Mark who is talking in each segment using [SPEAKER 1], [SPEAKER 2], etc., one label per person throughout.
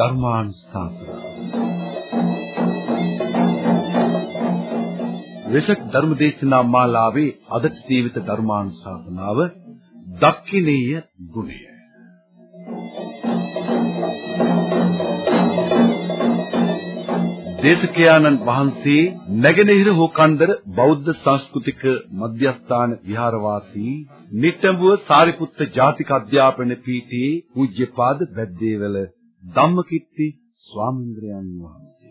[SPEAKER 1] ධර්මානුශාසනාව වෙසක් ධර්මදේශනා මාලාවේ අදට ජීවිත ධර්මානුශාසනාව දක්ඛිනේය ගුණය. දේශකයාණන් වහන්සේ නැගෙනහිර හෝකන්දර බෞද්ධ සංස්කෘතික මධ්‍යස්ථාන විහාරවාසී නිට්ටඹුව සාරිපුත්ත ජාතික අධ්‍යාපන පීඨයේ පූජ්‍යපාද වැද්දේවල ධම්මකිත්ති ස්වාමීන්ද්‍රයන් වහන්සේ.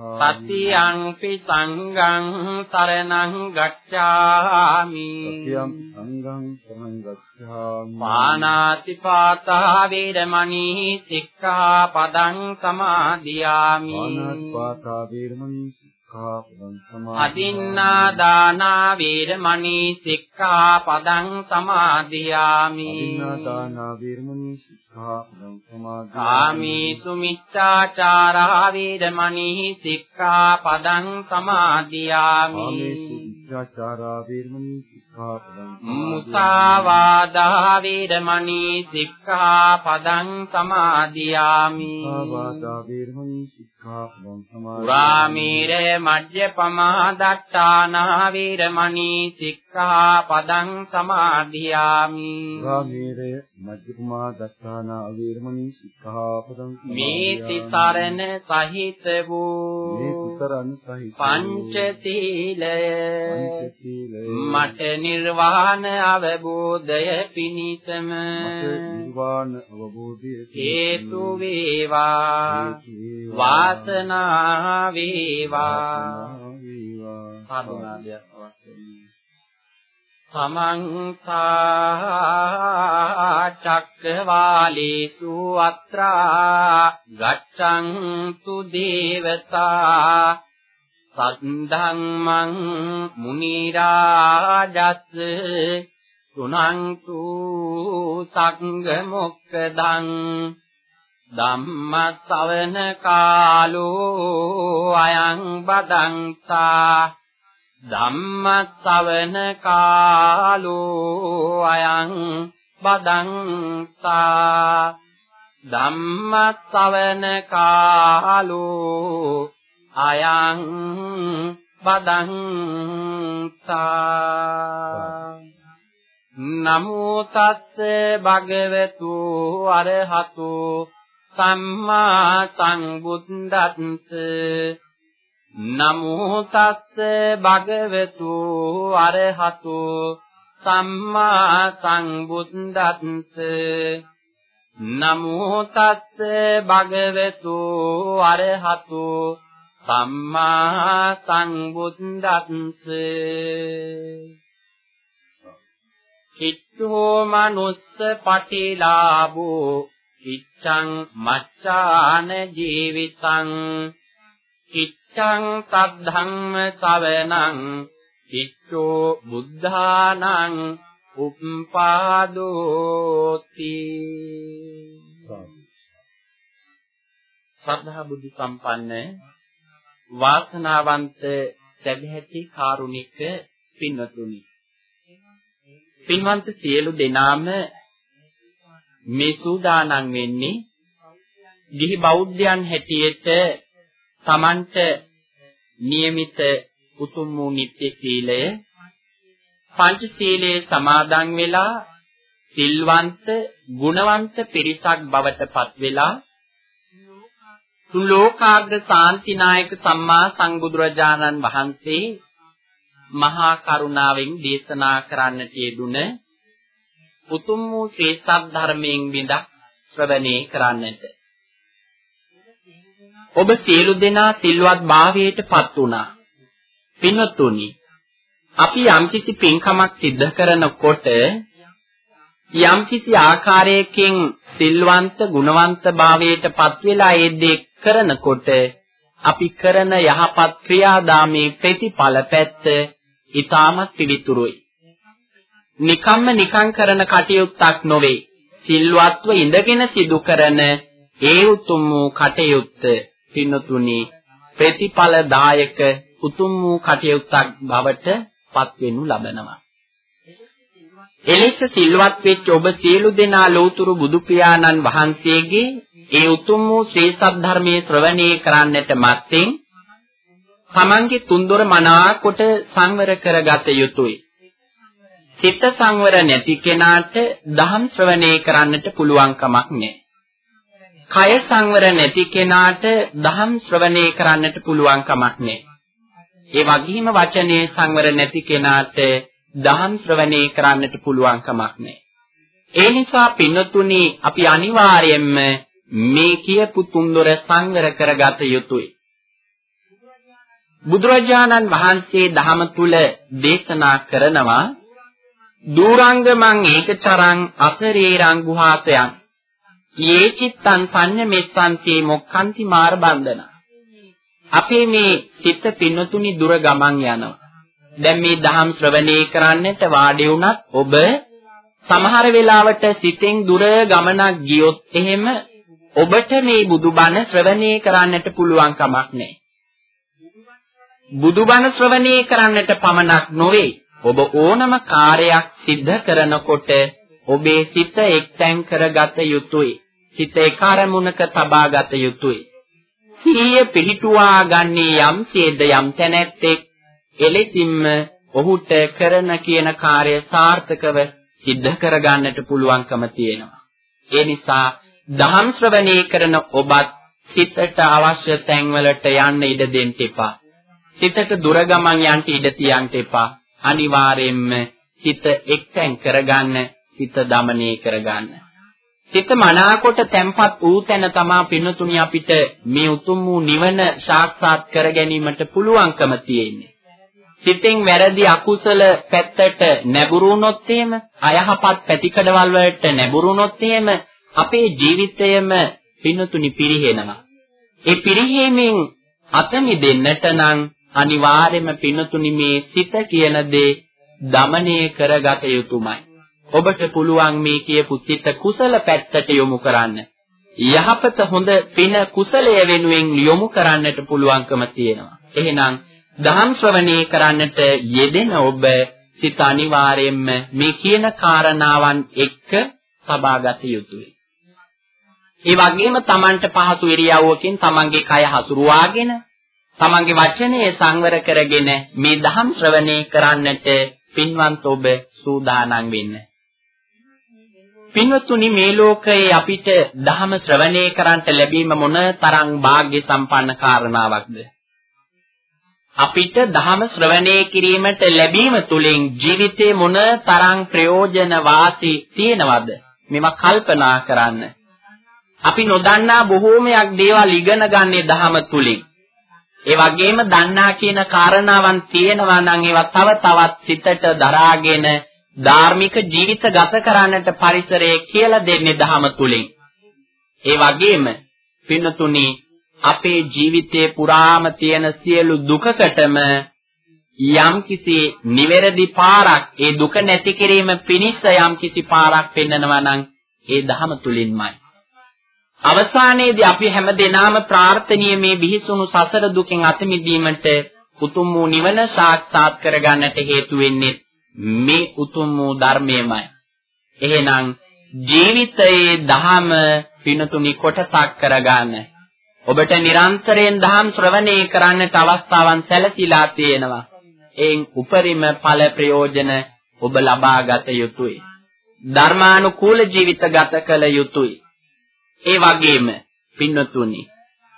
[SPEAKER 2] සතියංපි සංඝං සරණං ගච්ඡාමි.
[SPEAKER 1] සතියම්පි සංඝං සරණං ගච්ඡාමි.
[SPEAKER 2] පානාති පාතා වේරමණී සික්ඛාපදං සමාදියාමි.
[SPEAKER 1] පානාත්පාතා වේරමණී සික්ඛාපදං සමාදියාමි.
[SPEAKER 2] අදින්නා දානා වේරමණී සික්ඛාපදං සමාදියාමි.
[SPEAKER 1] අදින්නා දානා වේරමණී
[SPEAKER 2] කාමීසු මිච්ඡාචාරා වේරමණී සික්ඛාපදං සමාදියාමි.
[SPEAKER 1] කාමේසු විචාචාරා වේරමණී සික්ඛාපදං
[SPEAKER 2] මුසාවාදා වේරමණී සික්ඛාපදං සමාදියාමි.
[SPEAKER 1] සාවාදා වේරමණී සික්ඛාපදං සමාදියාමි.
[SPEAKER 2] පුරාමීර මජ්ජපමා දත්තානා වේරමණී සික්ඛාපදං සමාදියාමි.
[SPEAKER 1] රාමේරය මජ්ජපමා දත්තානා අවීරමණී සික්ඛාපදං
[SPEAKER 2] මේති සරණ සහිත වූ
[SPEAKER 1] මේ කුතරන් සහිත
[SPEAKER 2] පංචශීලය. මට නිර්වාණ අවබෝධය පිණිසම.
[SPEAKER 1] නිර්වාණ අවබෝධය
[SPEAKER 2] හේතු වේවා. වාසනාව වේවා. සාධනාදයක් අවශ්‍යයි සමන්තා චක්කවාලේසු අත්‍රා ගච්ඡන්තු දේවතා සද්ධම්මං මුනි රාජස් සුනන්තු සංඝ මොක්කදං ධම්ම ශ්‍රවණ කාලෝ අයං බදන්තා ධම්ම ශ්‍රවණ කාලෝ අයං බදන්තා ධම්ම ශ්‍රවණ කාලෝ අයං බදන්තා නමෝ තස්ස භගවතු අරහතු සම්මා සංබුද්දස්ස නමෝ තස්ස භගවතු අරහතු සම්මා සංබුද්දස්ස නමෝ තස්ස භගවතු අරහතු සම්මා සංබුද්දස්ස කිත්තෝ මනුස්ස පටිලාභෝ කිච්ඡං මච්ඡාන ජීවිතං. කිච්ඡං සද්ධම්ම සවනං කිච්ඡෝ බුද්ධානං උප්පාදෝති සද්ධා බුද්ධ සම්පන්න වාසනාවන්ත සැදැහැති කාරුණික පින්වතුනි පින්වන්ත සියලු දෙනාම මේ සූදානම් වෙන්නේ ගිහි බෞද්ධයන් හැටියට තමන්ට નિયમિત උතුම් වූ නිත්‍ය සීලය පංච සීලයේ සමාදන් වෙලා සිල්වන්ත ගුණවන්ත පිරිසක් බවට පත් වෙලා තුන් ලෝකාග්‍ර සාන්තිනායක සම්මා සංබුදුරජාණන් වහන්සේ මහා කරුණාවෙන් දේශනා කරන්නට යෙදුන උතුම් වූ ශ්‍රී සද්ධර්මයෙන් විඳක් ශ්‍රවණේ කරන්නට ඔබ සියලු දෙනා සිල්වත් භාවයට පත් වුණා පින්වත්තුනි අපි යම්කිසි පින්කමක් සිද්ධ කරනකොට යම්කිසි ආකාරයකින් සිල්වන්ත ගුණවන්ත භාවයට පත් වෙලා ඒ දේ කරනකොට අපි කරන යහපත් ක්‍රියාදාමේ ප්‍රතිඵල පැත්ත ඊටමත් පිළිතුරුයි. නිකම්ම නිකං කරන කටයුත්තක් නොවේ. සිල්වත්ව ඉඳගෙන සිදු කරන ඒ උතුම් වූ කටයුත්ත පින්නතුනි ප්‍රතිඵලදායක උතුම් වූ කටයුත්තක් බවට පත් වෙනු ලබනවා. එලෙස සිල්වත් වෙච්ච ඔබ සියලු දෙනා ලෝතුරු බුදු පියාණන් වහන්සේගේ ඒ උතුම් වූ ශ්‍රී සද්ධර්මයේ ශ්‍රවණය කරන්නට මත්තෙන් තමන්ගේ තුන්දොර මනාකොට සංවර කරගත යුතුය. සිත සංවර නැති කෙනාට දහම් ශ්‍රවණය කරන්නට පුළුවන් කමක් නැහැ. කය සංවර නැති කෙනාට දහම් ශ්‍රවණය කරන්නට පුළුවන් කමක් නැහැ. ඒ වගේම වචනේ සංවර නැති කෙනාට දහම් ශ්‍රවණය කරන්නට පුළුවන් කමක් නැහැ. ඒ නිසා පින්නතුනි අපි අනිවාර්යයෙන්ම මේ කියපු තුන්දොර සංවර කරගත යුතුයි. බුදුරජාණන් වහන්සේ ධහම තුල දේශනා කරනවා දූරංගමං ඒකචරං අසරේරං ගුහාතයන් යේ චිත්තං සංඤමෙත්තන්ති මොක්ඛන්ති මාර බන්ධන අපේ මේ සිත පින්නතුනි දුර ගමන් යනවා දැන් මේ දහම් ශ්‍රවණය කරන්නට වාඩි වුණත් ඔබ සමහර වෙලාවට සිතෙන් දුර ගමනක් ගියොත් එහෙම ඔබට මේ බුදුබණ ශ්‍රවණය කරන්නට පුළුවන් කමක් නැහැ. බුදුබණ ශ්‍රවණය කරන්නට පමණක් නොවේ ඔබ ඕනම කාර්යයක් සිද්ධ කරනකොට ඔබේ සිත එක්තැන් කරගත යුතුයි. සිත එක අරමුණක තබා ගත යුතුය. සිහිය පිහිටුවා ගන්නේ යම්සේද යම් තැනැත්තෙක් එලෙසින්ම ඔහුට කරන කියන කාර්ය සාර්ථකව සිද්ධ කරගන්නට පුළුවන්කම තියෙනවා. ඒ නිසා දහම් ශ්‍රවණේ කරන ඔබත් සිතට අවශ්‍ය තැන්වලට යන්න ඉඩ දෙන්න එපා. සිතට දුර ගමන් යන්න ඉඩ තියන්න එපා. අනිවාර්යයෙන්ම සිත එක්තෙන් කරගන්න, සිත দমনය කරගන්න. හිත මනාකොට තැම්පත් වූ තැන තමා පින්නතුනි අපිට මේ උතුම් වූ නිවන සාක්ෂාත් කර ගැනීමට පුළුවන්කම තියෙන්නේ. සිතෙන් වැරදි අකුසල පැත්තට නැඹුරු වුණොත් එහෙම, අයහපත් පැතිකඩවල් වලට නැඹුරු වුණොත් එහෙම අපේ ජීවිතයම පින්නතුනි පිරිහෙනවා. ඒ පිරිහීමෙන් අත මිදෙන්නට නම් අනිවාර්යයෙන්ම පින්නතුනි මේ සිත කියන දේ දමණය කරගත යුතුමයි. ඔබට පුළුවන් මේ කියපු සිත කුසල පැත්තට යොමු කරන්න. යහපත හොඳ පින කුසලය වෙනුවෙන් යොමු කරන්නට පුළුවන්කම තියෙනවා. එහෙනම් දහම් ශ්‍රවණය කරන්නට යෙදෙන ඔබ සිත අනිවාර්යයෙන්ම මේ කියන කාරණාවන් එක්ක සබාගත යුතුයි. ඒ වගේම Tamanට පහසු ඉරියව්වකින් Tamanගේ කය හසුරුවාගෙන Tamanගේ වචනේ සංවර කරගෙන මේ දහම් ශ්‍රවණය කරන්නට පින්වන්ත ඔබ සූදානම් වෙන්න. පින්වත්තුනි මේ ලෝකයේ අපිට දහම ශ්‍රවණය කරන්ට ලැබීම මොන තරම් වාග්ය සම්පන්න කාරණාවක්ද? අපිට දහම ශ්‍රවණය කිරීමට ලැබීම තුලින් ජීවිතේ මොන තරම් ප්‍රයෝජන වාසී තියෙනවද? මේවා කල්පනා කරන්න. අපි නොදන්නා බොහෝමයක් දේවල් ඉගෙන ගන්නේ දහම තුලින්. ඒ වගේම දන්නා කියන කාරණාවන් තියෙනවා නම් ඒවා තව තවත් සිතට දරාගෙන ධාර්මික ජීවිත ගත කරන්නට පරිසරය කියලා දෙන්නේ දහම තුලින්. ඒ වගේම පින්නතුනි අපේ ජීවිතයේ පුරාම තියෙන සියලු දුකකටම යම්කිසි නිවැරදි පාරක් ඒ දුක නැති කිරීම පිණිස යම්කිසි පාරක් පෙන්වනවා නම් ඒ ධහම තුලින්මයි. අවසානයේදී අපි හැමදෙනාම ප්‍රාර්ථනීය මේ බිහිසුණු සසර දුකෙන් අත මිදීමට උතුම් වූ නිවන සාක්ෂාත් කරගන්නට හේතු වෙන්නේ මේ උතුම් වූ ධර්මයමයි. එහෙනම් ජීවිතයේ ධහම පිනතුනි කොටසක් කරගන්න. ඔබට නිරන්තරයෙන් ධම් ශ්‍රවණය කරන්නට අවස්ථාවන් සැලසීලා තියෙනවා. එයින් උපරිම ඵල ප්‍රයෝජන ඔබ ලබා ගත යුතුයි. ධර්මානුකූල ජීවිත ගත කළ යුතුයි. ඒ වගේම පින්නතුනි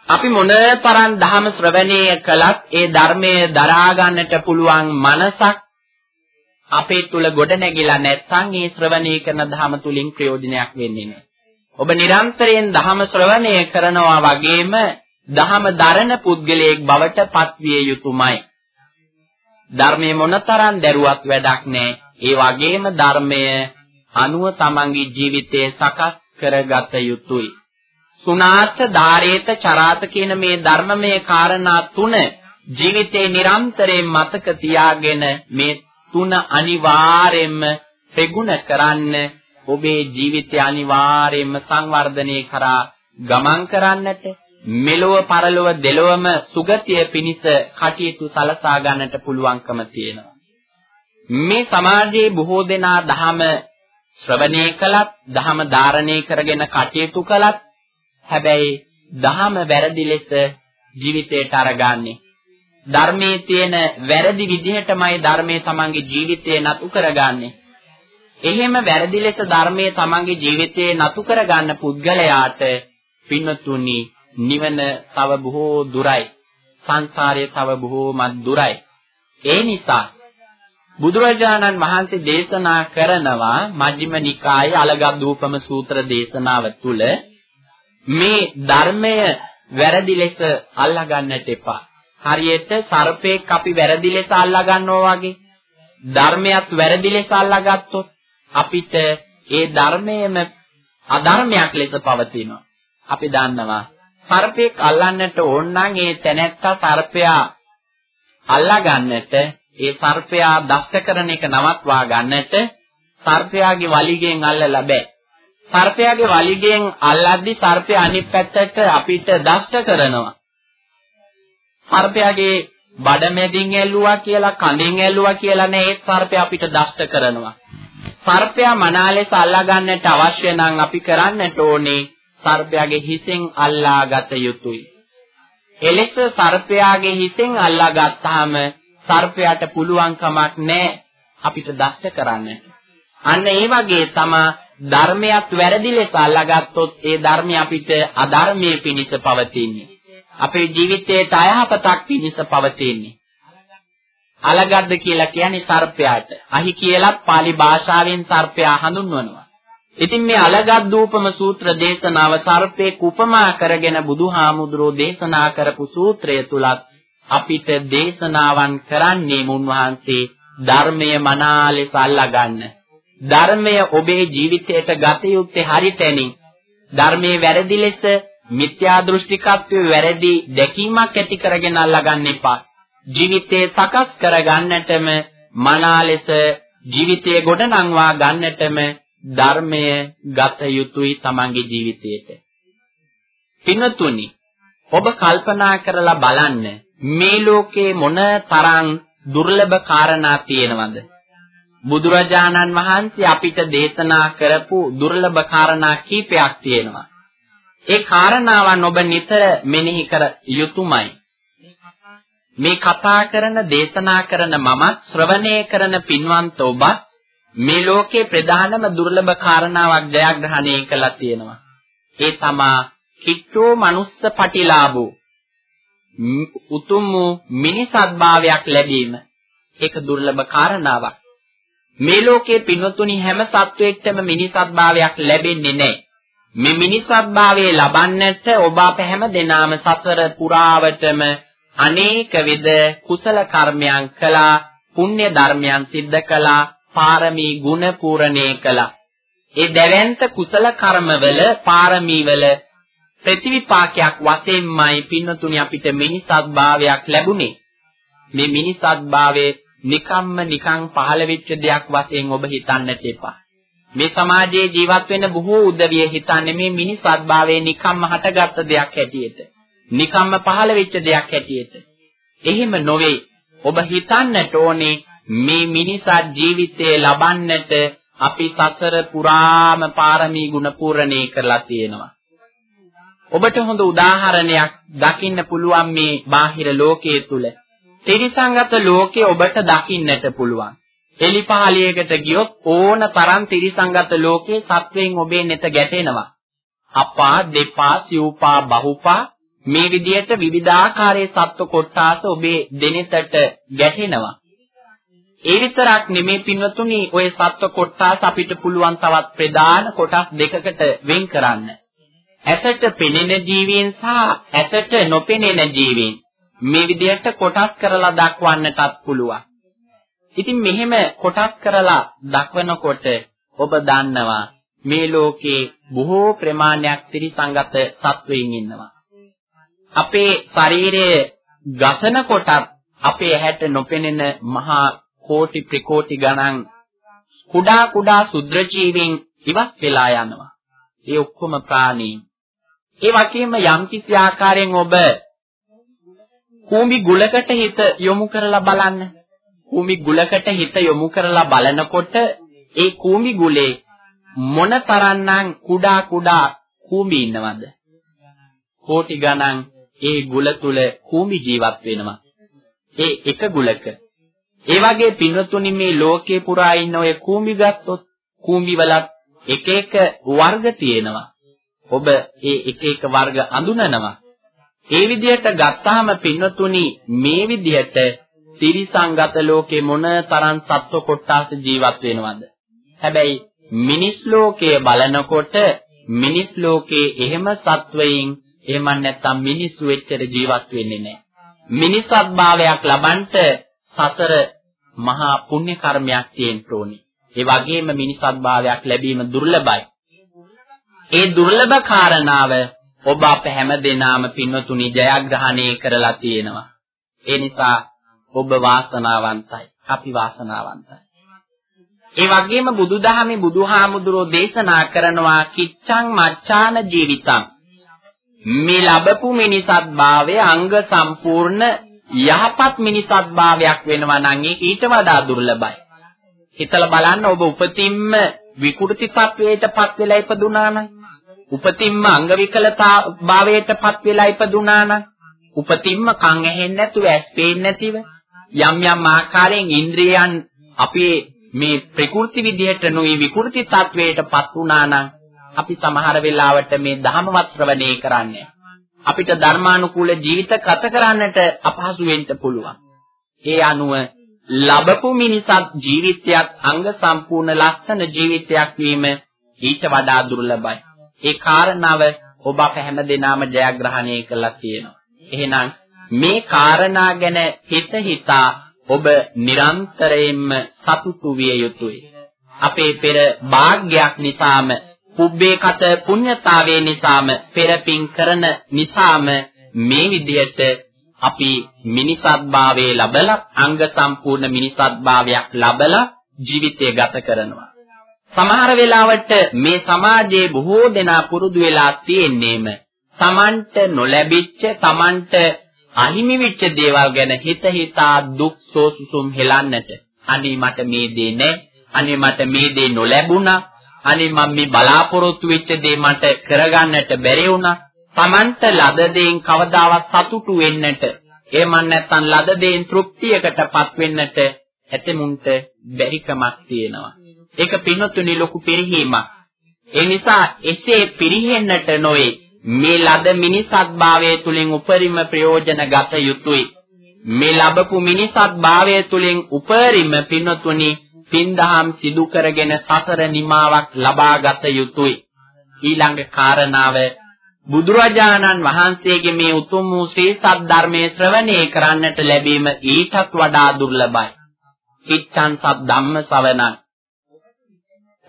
[SPEAKER 2] අපි මොනතරම් ධර්ම ශ්‍රවණය කළත් ඒ ධර්මයේ දරා ගන්නට පුළුවන් මනසක් අපේ තුල ගොඩ නැගිලා නැත්නම් ඒ ශ්‍රවණය කරන ධර්ම තුලින් ප්‍රයෝජනයක් වෙන්නේ නැහැ. ඔබ නිරන්තරයෙන් ධර්ම ශ්‍රවණය කරනවා වගේම ධර්ම දරන පුද්ගලයෙක් බවට පත්විය යුතුමයි. ධර්මයේ මොනතරම් දරුවක් වැඩක් නැහැ. ඒ වගේම ධර්මය අනුව තමන්ගේ ජීවිතය සකස් කරගත යුතුයි. සුනාත ධාරේත චරාත කියන මේ ධර්මමය කාරණා තුන ජීවිතේ නිරන්තරයෙන් මතක තියාගෙන මේ තුන අනිවාර්යයෙන්ම ප්‍රගුණ කරන්න ඔබේ ජීවිතය අනිවාර්යයෙන්ම සංවර්ධනය කරා ගමන් කරන්නට මෙලොව පරලොව දෙලොවම සුගතිය පිණිස කටයුතු සලසා ගන්නට පුළුවන්කම තියෙනවා. මේ සමාජයේ බොහෝ දෙනා ධහම ශ්‍රවණය කළත්, ධහම ධාරණය කරගෙන කටයුතු කළත් හැබැයි දහම වැරදි ලෙස ජීවිතයට අරගන්නේ. ධර්මයේ තියෙන වැරදි විදිහටමයි ධර්මයේ තමන්ගේ ජීවිතේ නතු කරගන්නේ. එහෙම වැරදි ලෙස ධර්මයේ තමන්ගේ ජීවිතේ නතු කරගන්න පුද්ගලයාට පින්වතුනි නිවන තව බොහෝ දුරයි. සංසාරය තව බොහෝමත් දුරයි. ඒ නිසා බුදුරජාණන් වහන්සේ දේශනා කරනවා මජ්ක්‍ධිම නිකායේ අලගබ්දූපම සූත්‍ර දේශනාව තුළ මේ ධර්මය වැරදි ලෙස අල්ලා ගන්නට එපා. හරියට සර්පෙක් අපි වැරදි ලෙස අල්ලා ගන්නවා වගේ ධර්මයක් වැරදි ලෙස අල්ලා ගත්තොත් අපිට ඒ ධර්මයේම අධර්මයක් ලෙස පවතිනවා. අපි දන්නවා සර්පෙක් අල්ලන්නට ඕන නම් ඒ තැනැත්තා සර්පයා අල්ලා ගන්නට ඒ සර්පයා දෂ්ට කරන එක නවත්වා ගන්නට සර්පයාගේ වලිගෙන් අල්ලලා බෑ. සර්පයාගේ වලිගෙන් අල්ලද්දි සර්පය අනිත් පැත්තට අපිට දෂ්ට කරනවා. සර්පයාගේ බඩමැදින් ඇල්ලුවා කියලා කඳෙන් ඇල්ලුවා කියලා නේ ඒ සර්පය අපිට දෂ්ට කරනවා. සර්පයා මනාලෙස අල්ලා ගන්නට අවශ්‍ය නම් අපි කරන්නට ඕනේ සර්පයාගේ හිසෙන් අල්ලා ගත යුතුයි. එලෙස සර්පයාගේ හිසෙන් අල්ලා ගත්තාම සර්පයාට පුළුවන් කමක් නැහැ අපිට දෂ්ට කරන්නට. අන්න ඒ වගේ තමයි ධර්මයක් වැරදි ලෙස අල්ලාගත්තොත් ඒ ධර්මය අපිට අධර්මයේ පිණිස පවතින්නේ. අපේ ජීවිතයට අයහපතක් පිණිස පවතින්නේ. අලගද්ද කියලා කියන්නේ සර්පයාට. අහි කියලත් pāli භාෂාවෙන් සර්පයා හඳුන්වනවා. ඉතින් මේ අලගද්දූපම සූත්‍ර දේශනාව සර්පේ කුපමා කරගෙන බුදුහාමුදුරෝ දේශනා කරපු සූත්‍රය තුලත් අපිට දේශනාවන් කරන්නේ මුන්වහන්සේ ධර්මය මනාලෙස අල්ලාගන්න. ධර්මය ඔබේ ජීවිතයට ගත යුත්තේ හරිතැනින් ධර්මයේ වැරදි ලෙස මිත්‍යා දෘෂ්ටිකත්වයේ වැරදි දැකීමක් ඇති කරගෙන අල්ලගන්න එපා. ජීවිතේ සකස් කරගන්නටම මනා ලෙස ජීවිතය ගොඩනංවා ගන්නටම ධර්මය ගත යුතුයි තමන්ගේ ජීවිතයට. පින්වතුනි ඔබ කල්පනා කරලා බලන්න මේ ලෝකේ මොන තරම් දුර්ලභ කාරණා තියෙනවද? බුදුරජාණන් වහන්සේ අපිට දේශනා කරපු දුර්ලභ කාරණා කීපයක් තියෙනවා. ඒ කාරණාවන් ඔබ නිතර මෙනෙහි කර යුතුයමයි. මේ කතා කරන දේශනා කරන මමත් ශ්‍රවණය කරන පින්වන්ත ඔබත් මේ ලෝකේ ප්‍රධානම දුර්ලභ කාරණාවක් ජයග්‍රහණය කළා තියෙනවා. ඒ තමා කිච්චෝ මනුස්ස පටිලාභෝ උතුම් මිනිසත්භාවයක් ලැබීම. ඒක දුර්ලභ කාරණාවක්. මේ ලෝකයේ පින්වතුනි හැම සත්වයකටම මිනිසත්භාවයක් ලැබෙන්නේ නැහැ. මේ මිනිසත්භාවය ලබන්නට ඔබ අප හැම දෙනාම සසර පුරාවටම අනේක විද කුසල කර්මයන් කළා, පුණ්‍ය ධර්මයන් සිද්ධ කළා, පාරමී ගුණ පූර්ණේ කළා. ඒ දැවැන්ත කුසල කර්මවල පාරමීවල ප්‍රතිවිපාකයක් වශයෙන්මයි පින්වතුනි අපිට මිනිසත්භාවයක් ලැබුණේ. මේ මිනිසත්භාවයේ නිකම්ම නිකං පහළ වෙච්ච දෙයක් වශයෙන් ඔබ හිතන්නට එපා. මේ සමාජයේ ජීවත් වෙන බොහෝ උදවිය හිතන්නේ මේ මිනිස්ත්භාවයේ නිකම්ම හටගත්ත දෙයක් හැටියට. නිකම්ම පහළ වෙච්ච දෙයක් හැටියට. එහෙම නොවේ. ඔබ හිතන්නට ඕනේ මේ මිනිසත් ජීවිතයේ ලබන්නට අපි සසර පුරාම පාරමී ගුණ පූර්ණේ කරලා තියෙනවා. ඔබට හොඳ උදාහරණයක් දකින්න පුළුවන් මේ බාහිර ලෝකයේ තුල. තිරිසංගත ලෝකේ ඔබට දකින්නට පුළුවන්. එලිපහලියකට ගියොත් ඕන තරම් තිරිසංගත ලෝකේ සත්වයන් ඔබේ නෙත ගැටෙනවා. අපා, දෙපා, සිව්පා, බහුපා මේ විදිහට විවිධාකාරයේ සත්ව කොටාස ඔබේ දෙනෙතට ගැටෙනවා. ඒ විතරක් නෙමේ පින්වතුනි ඔය සත්ව කොටාස අපිට පුළුවන් තවත් ප්‍රධාන කොටස් දෙකකට වෙන් කරන්න. ඇසට පෙනෙන ජීවීන් සහ ඇසට නොපෙනෙන ජීවීන් මේ විදිහට කොටස් කරලා දක්වන්නටත් පුළුවන්. ඉතින් මෙහෙම කොටස් කරලා දක්වනකොට ඔබ දන්නවා මේ ලෝකේ බොහෝ ප්‍රමාණයක් ත්‍රිසංගත සත්වයින් ඉන්නවා. අපේ ශරීරයේ ගසන කොටත් අපේ ඇහැට නොපෙනෙන මහා කෝටි ප්‍රකෝටි ගණන් කුඩා කුඩා සුද්‍ර ජීවීන් ඉවත් වෙලා යනවා. ඒ ඔක්කොම ප්‍රාණීන්. ඒ වගේම යම්කිසි ආකාරයෙන් ඔබ කූඹි ගුලකට හිත යොමු කරලා බලන්න. කූඹි ගුලකට හිත යොමු කරලා බලනකොට ඒ කූඹි ගුලේ මොන තරම්නම් කුඩා කුඩා කූඹි ඉන්නවද? කෝටි ගණන් ඒ ගුල තුල කූඹි ජීවත් වෙනවා. ඒ එක ගුලක. ඒ වගේ පින්වතුනි මේ ලෝකේ පුරා ඉන්න ඔය කූඹි ගත්තොත් කූඹි වලත් එක එක වර්ග තියෙනවා. ඔබ ඒ එක එක වර්ග අඳුනනවා. ඒ විදිහට ගත්තාම පින්වතුනි මේ විදිහට තිරිසංගත ලෝකේ මොන තරම් සත්ව කොටාස ජීවත් වෙනවද? හැබැයි මිනිස් ලෝකයේ බලනකොට මිනිස් ලෝකේ එහෙම සත්වයින් එහෙම නැත්නම් මිනිස්සු එච්චර ජීවත් වෙන්නේ නැහැ. මිනිසත් භාවයක් ලබන්ට සසර මහා පුණ්‍ය කර්මයක් තියෙන්න ඕනේ. ඒ වගේම මිනිසත් භාවයක් ලැබීම දුර්ලභයි. ඒ දුර්ලභ කාරණාව ඔබ අප හැම දෙනාම පින්වතුනි ජයග්‍රහණය කරලා තියෙනවා. ඒ නිසා ඔබ වාසනාවන්තයි. අපි වාසනාවන්තයි. ඒ වගේම බුදුදහමේ බුදුහාමුදුරෝ දේශනා කරනවා කිච්ඡං මච්ඡාන ජීවිතං මේ ලැබපු මිනිසත් භාවය අංග සම්පූර්ණ යහපත් මිනිසත් භාවයක් වෙනවා නම් ඒක ඊට වඩා දුර්ලභයි. හිතලා බලන්න ඔබ උපතින්ම විකෘති තත්වයටපත් වෙලා ඉපදුනා නම් උපතින්ම අංග විකලතා භාවයටපත් වෙලා ඉපදුනා නම් උපතින්ම කන් ඇහෙන්නේ නැතුව ඇස් පේන්නේ නැතිව යම් යම් ආකාරයෙන් ඉන්ද්‍රියයන් අපේ මේ ප්‍රකෘති විදිහට නොයි විකෘති තත්වයටපත් වුණා නම් අපි සමහර වෙලාවට මේ ධර්මවත් ශ්‍රවණය කරන්නේ අපිට ධර්මානුකූල ජීවිත ගත කරන්නට අපහසු වෙන්න පුළුවන්. ඒ අනුව ලැබපු මිනිසත් ජීවිතයක් අංග සම්පූර්ණ ලස්සන ජීවිතයක් වීම ඊට වඩා දුර්ලභයි. ඒ කාරණාව ඔබ අප හැමදෙනාම ජයග්‍රහණය කළා තියෙනවා. එහෙනම් මේ කාරණා ගැන හිත හිතා ඔබ නිරන්තරයෙන්ම සතුටු විය යුතුයි. අපේ පෙර වාග්යක් නිසාම පුබ්බේ කත පුඤ්ඤතාවේ නිසාම පෙරපින් කරන නිසාම මේ විදිහට අපි මිනිසත් භාවයේ ලබලා අංග සම්පූර්ණ මිනිසත් භාවයක් ලබලා ජීවිතය ගත කරනවා. සමහර වෙලාවට මේ සමාජයේ බොහෝ දෙනා පුරුදු වෙලා තියෙන්නේම Tamanට නොලැබිච්ච Tamanට අහිමි වෙච්ච දේවල් ගැන හිත හිතා දුක් සෝසුසුම් හෙලන්නට. අනේ මට මේ දේ නැහැ. අනේ මට මේ දේ නොලැබුණා. අනේ මම මේ බලාපොරොත්තු වෙච්ච දේ මට කරගන්නට බැරි වුණා. Tamanta ලද දෙයින් කවදාවත් සතුටු වෙන්නට එහෙම නැත්නම් ලද දෙයින් තෘප්තියකටපත් වෙන්නට ඇතමුන්ට බැරිකමක් තියෙනවා. ඒක පින්නතුනි ලොකු පිරිහීමක්. ඒ නිසා එසේ පිරිහෙන්නට නොවේ මේ ලද මිනිසත් භාවයේ තුලින් උපරිම ප්‍රයෝජන ගත යුතුයි. මේ ලැබපු මිනිසත් භාවය තුලින් උපරිම පින්නතුනි පින්දහම් සිදු කරගෙන සසර නිමාවක් ලබා ගත යුතුයි. ඊළඟ කාරණාව බුදුරජාණන් වහන්සේගේ මේ උතුම් වූ ශ්‍රී සද්ධර්මයේ ශ්‍රවණය කරන්නට ලැබීම ඊටත් වඩා දුර්ලභයි. කිච්ඡන් සබ් ධම්ම ශ්‍රවණං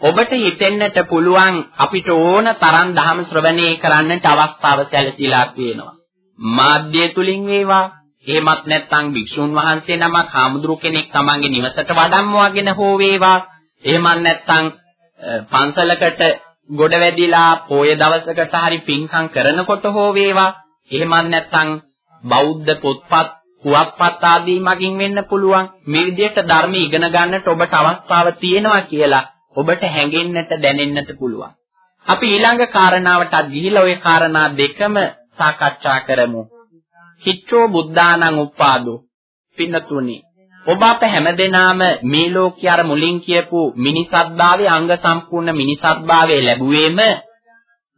[SPEAKER 2] ඔබට හිතෙන්නට පුළුවන් අපිට ඕන තරම් ධර්ම ශ්‍රවණය කරන්නට අවස්ථාව සැලසීලා තියෙනවා. මාධ්‍ය තුලින් වේවා. එහෙමත් නැත්නම් භික්ෂුන් වහන්සේ නමක් හාමුදුරු කෙනෙක් තමන්ගේ නිවසට වඩම්මවගෙන හෝ වේවා. එහෙමත් නැත්නම් පන්සලකට ගොඩ වැදිලා පොය දවසකට හරි පින්කම් කරනකොට හෝ වේවා. එහෙමත් නැත්නම් බෞද්ධ පොත්පත් පුවත්පත් ආදී මගින් වෙන්න පුළුවන්. මේ විදිහට ධර්ම ඉගෙන ගන්නට ඔබට අවස්ථාව තියෙනවා කියලා ඔබට හැඟෙන්නට දැනෙන්නට පුළුවන්. අපි ඊළඟ කාරණාවට ගිහිලා ওই කාරණා දෙකම සාකච්ඡා කරමු. කිච්චෝ බුද්ධානං උප්පාදෝ පින්නතුනි ඔබ අප හැමදෙනාම මේ ලෝකයේ අර මුලින් කියපු මිනිසත්භාවයේ අංග සම්පූර්ණ මිනිසත්භාවයේ ලැබුවේම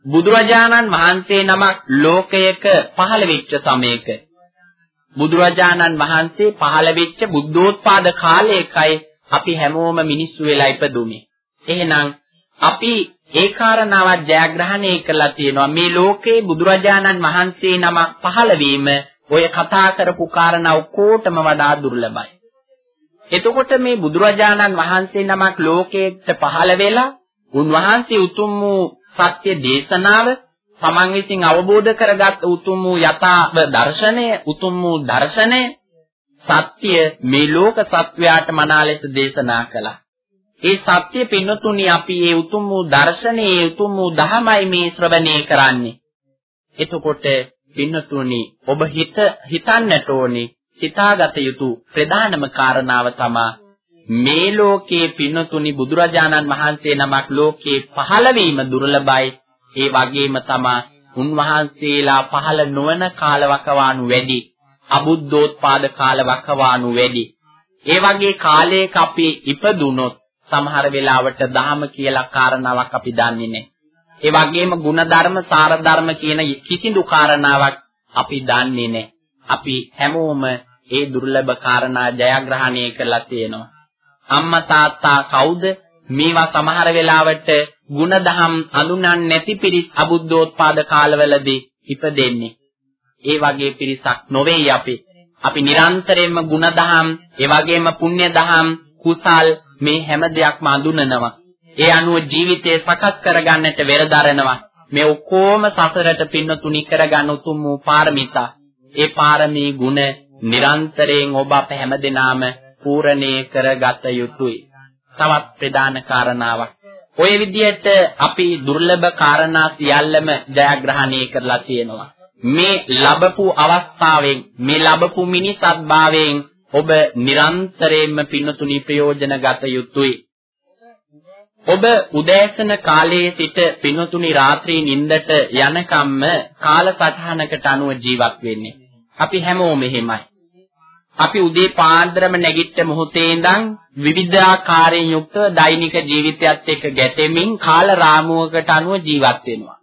[SPEAKER 2] බුදුරජාණන් වහන්සේ නමක් ලෝකයක පහළ වෙච්ච සමයක. බුදුරජාණන් වහන්සේ පහළ වෙච්ච බුද්ධෝත්පාද කාලයකයි අපි හැමෝම මිනිස්සු වෙලා ඉපදුනේ. එහෙනම් අපි ඒ කාරණාවත් ජයග්‍රහණය කළා තියෙනවා මේ ලෝකේ බුදුරජාණන් වහන්සේ නමක් පහළ වීම ඔය කතා කරපු කාරණා ඔක්කොටම වඩා දුර්ලභයි. එතකොට මේ බුදුරජාණන් වහන්සේ නමක් ලෝකයට පහළ වෙලා උන්වහන්සේ උතුම් වූ සත්‍ය දේශනාව තමන් විසින් අවබෝධ කරගත් උතුම් වූ යථාව දර්ශනය උතුම් වූ දර්ශනය සත්‍ය මේ ලෝක සත්වයාට මනා ලෙස දේශනා කළා. ඒ සත්‍ය පින්නතුනි අපි ඒ උතුම් වූ දර්ශනයේ උතුම් වූ ධහමයි මේ ශ්‍රවණය කරන්නේ. එතකොට පින්නතුනි ඔබ හිත හිතන්නට ඕනේ සිතාගත යුතු ප්‍රධානම කාරණාව තමයි මේ ලෝකයේ පින්නතුනි බුදුරජාණන් වහන්සේ නමක් ලෝකේ පහළ වීම දුර්ලභයි. ඒ වගේම තමයි උන්වහන්සේලා පහළ නොවන කාලවකවානු වැඩි. අබුද්ධෝත්පාද කාලවකවානු වැඩි. ඒ වගේ කාලයක අපි ඉපදුනොත් සමහර වෙලාවට දහම කියලා කාරණාවක් අපි දන්නේ නැහැ. ඒ වගේම ಗುಣධර්ම, සාරධර්ම කියන කිසිදු කාරණාවක් අපි දන්නේ නැහැ. අපි හැමෝම ඒ දුර්ලභ කාරණා ජයග්‍රහණය කරලා තියෙනවා. අම්මා තාත්තා කවුද? මේවා සමහර වෙලාවට ಗುಣධම් අඳුනන්නේ නැති පිරිස් අබුද්ධෝත්පාද කාලවලදී ඉපදෙන්නේ. ඒ වගේ පිරිසක් නොවේ අපි. අපි නිරන්තරයෙන්ම ಗುಣධම්, ඒ වගේම පුණ්‍යධම්, කුසල්, මේ හැම දෙයක්ම අඳුනනවා. ඒ අනුව ජීවිතය සකස් කරගන්නට වෙරදරනවා. මේ ඔක්කොම සසරට පින්න තුනි කරගන්න උතුම් වූ පාරමිතා. ඒ පාරමී ගුණ නිරන්තරයෙන් ඔබ අප හැමදෙනාම පූර්ණේ කරගත යුතුයි. තවත් ප්‍රධාන කාරණාවක්. ඔය විදිහට අපි දුර්ලභ කාරණා සියල්ලම ජයග්‍රහණය කරලා තියෙනවා. මේ ලැබපු අවස්ථාවෙන් මේ ලැබපු මිනිසත්භාවයෙන් ඔබ නිරන්තරයෙන්ම පින්නතුනි ප්‍රයෝජන ගත යුතුයි. ඔබ උදෑසන කාලයේ සිට පින්නතුනි රාත්‍රී නිින්දට යනකම්ම කාලසටහනකට අනුව ජීවත් වෙන්නේ. අපි හැමෝම එහෙමයි. අපි උදේ පාන්දරම නැගිට මොහොතේ ඉඳන් විවිධාකාරයෙන් යුක්ත දෛනික ජීවිතයත් එක්ක ගැටෙමින් කාල රාමුවකට අනුව ජීවත් වෙනවා.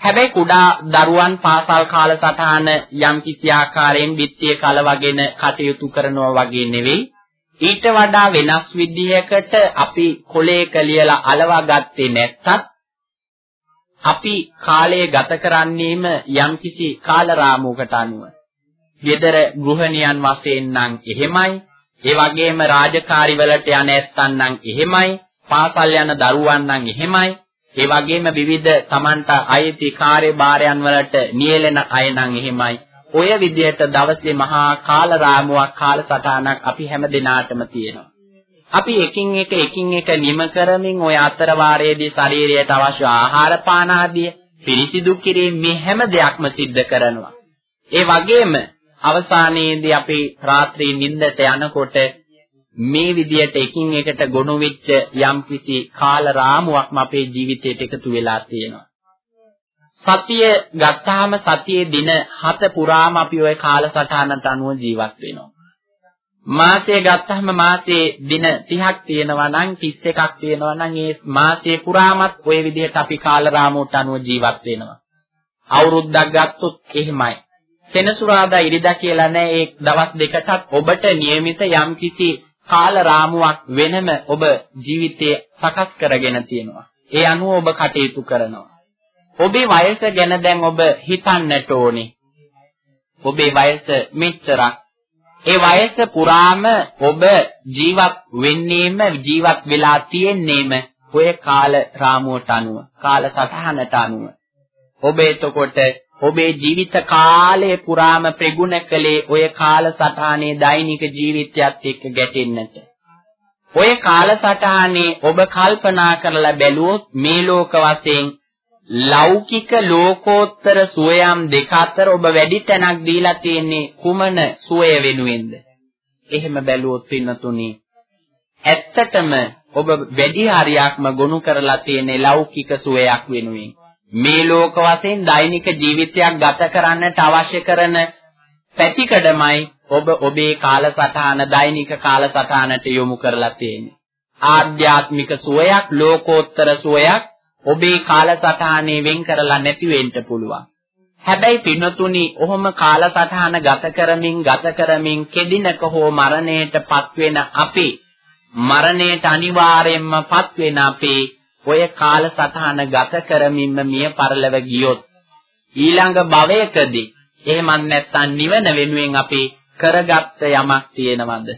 [SPEAKER 2] හැබැයි කුඩා දරුවන් පාසල් කාලසටහන යම් කිසි ආකාරයෙන් විත්තිය කලවගෙන කටයුතු කරනවා වගේ නෙවෙයි. ඊට වඩා වෙනස් විදිහකට අපි කොලේක ලියලා අලවා ගත්තේ නැත්තත් අපි කාලය ගත කරන්නේම යම් කිසි කාල රාමුවකට අනුව. ගෙදර ගෘහණියන් වශයෙන් නම් එහෙමයි. ඒ වගේම රාජකාරි වලට යන ඇත්තන් නම් එහෙමයි. පාසල් යන දරුවන් නම් එහෙමයි. ඒ වගේම විවිධ Tamanta අයිති කාර්යභාරයන් වලට නියැලෙන අය නම් එහෙමයි. ඔය විදිහට දවසේ මහා කාල රාමුවක් කාලසටහනක් අපි හැම දිනාටම තියෙනවා. අපි එකින් එක එකින් එක නිම කරමින් ඔය අතර වාරයේදී ශරීරයට අවශ්‍ය ආහාර පාන ආදිය පිරිසිදු කිරීම මේ හැම දෙයක්ම සිද්ධ කරනවා. ඒ වගේම අවසානයේදී අපි රාත්‍රී නිින්දට යනකොට මේ විදියට එකින් එකට ගොනු වෙච්ච යම්කිසි කාල රාමුවක්ම අපේ ජීවිතයට එකතු වෙලා තියෙනවා. සතිය ගත්තාම සතියේ දින 7 පුරාම අපි ওই කාලසටහනට අනුව ජීවත් වෙනවා. මාසය ගත්තාම මාසයේ දින 30ක් තියෙනවා නම් 31ක් තියෙනවා නම් ඒ මාසයේ පුරාමත් ওই විදිහට අපි කාල රාමුවට අනුව ජීවත් වෙනවා. අවුරුද්දක් ගත්තොත් එහෙමයි. සෙනසුරාදා ඉරිදා කියලා නෑ ඒ දවස් දෙකටත් ඔබට નિયમિત යම්කිසි කාල රාමුවක් වෙනම ඔබ ජීවිතයේ සකස් කරගෙන තියෙනවා. ඒ අනුව ඔබ කටයුතු කරනවා. ඔබේ වයස ගැන දැන් ඔබ හිතන්නට ඕනේ. ඔබේ වයස මෙච්චරක්. ඒ වයස පුරාම ඔබ ජීවත් වෙන්නේම ජීවත් වෙලා තියෙන්නේම ඔය කාල රාමුවට අනුව, කාල සටහනට අනුව. ඔබ එතකොට ඔබේ ජීවිත කාලය පුරාම ප්‍රගුණ කළේ ඔය කාලසටහනේ දෛනික ජීවිතයත් එක්ක ගැටෙන්නට. ඔය කාලසටහනේ ඔබ කල්පනා කරලා බැලුවොත් මේ ලෝක වශයෙන් ලෞකික ලෝකෝත්තර සුවයම් දෙක අතර ඔබ වැඩි තැනක් දීලා තියෙන්නේ කුමන සුවය වෙනුවෙන්ද? එහෙම බැලුවොත් පින්නතුනි ඇත්තටම ඔබ වැඩි හරියක්ම ගොනු කරලා තියෙන්නේ ලෞකික සුවයක් වෙනුවෙන්. මේ ලෝක වශයෙන් දෛනික ජීවිතයක් ගත කරන්නට අවශ්‍ය කරන පැතිකඩමයි ඔබ ඔබේ කාලසටහන දෛනික කාලසටහනට යොමු කරලා තියෙන්නේ. ආධ්‍යාත්මික සුවයක්, ලෝකෝත්තර සුවයක් ඔබේ කාලසටහනේ වෙන් කරලා නැති වෙන්න පුළුවන්. හැබැයි පින්නතුනි ඔහොම කාලසටහන ගත කරමින් ගත කරමින් කෙදිනක හෝ මරණයටපත් වෙන අපි මරණයට අනිවාර්යයෙන්ම පත් වෙන අපේ ඔය කාලසටහන ගත කරමින්ම මිය පරලව ගියොත් ඊළඟ භවයකදී එහෙමත් නැත්නම් නිවන වෙනුවෙන් අපි කරගත්ත යමක් තියෙනවද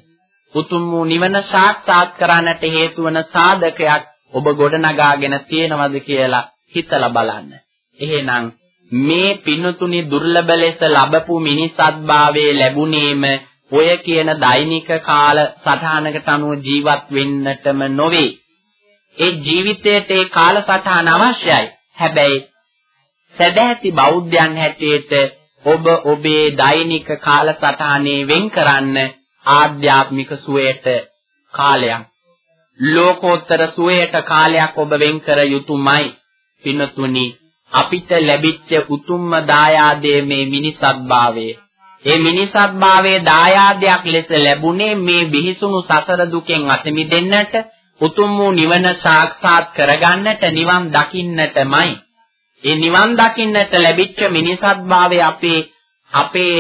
[SPEAKER 2] උතුම් වූ නිවන සාක්ෂාත් කරන්නට හේතු වන සාධකයක් ඔබ ගොඩනගාගෙන තියෙනවද කියලා හිතලා බලන්න. එහෙනම් මේ පින්තුනි දුර්ලභ ලෙස ලැබපු මිනිසත්භාවයේ ලැබුණේම ඔය කියන දෛනික කාල සටහනකට අනුව ජීවත් වෙන්නටම නොවේ. ඒ ජීවිතයට ඒ කාල සටහන අවශ්‍යයි. හැබැයි සදැහැති බෞද්ධයන් හැටියට ඔබ ඔබේ දෛනික කාල සටහනේ වෙන් කරන්න ආධ්‍යාත්මික සුවයට කාලයක් ලෝකෝත්තර සුවයට කාලයක් ඔබ වෙන් කර යුතුයමයි පින්තුනි අපිට ලැබිච්ච උතුම්ම දායාදයේ මේ මිනිසත්භාවය ඒ මිනිසත්භාවයේ දායාදයක් ලෙස ලැබුණේ මේ බිහිසුණු සසර දුකෙන් අත මිදෙන්නට උතුම් වූ නිවන සාක්ෂාත් කරගන්නට නිවන් දකින්නටමයි ඒ නිවන් දකින්නට ලැබිච්ච මිනිසත්භාවය අපේ අපේ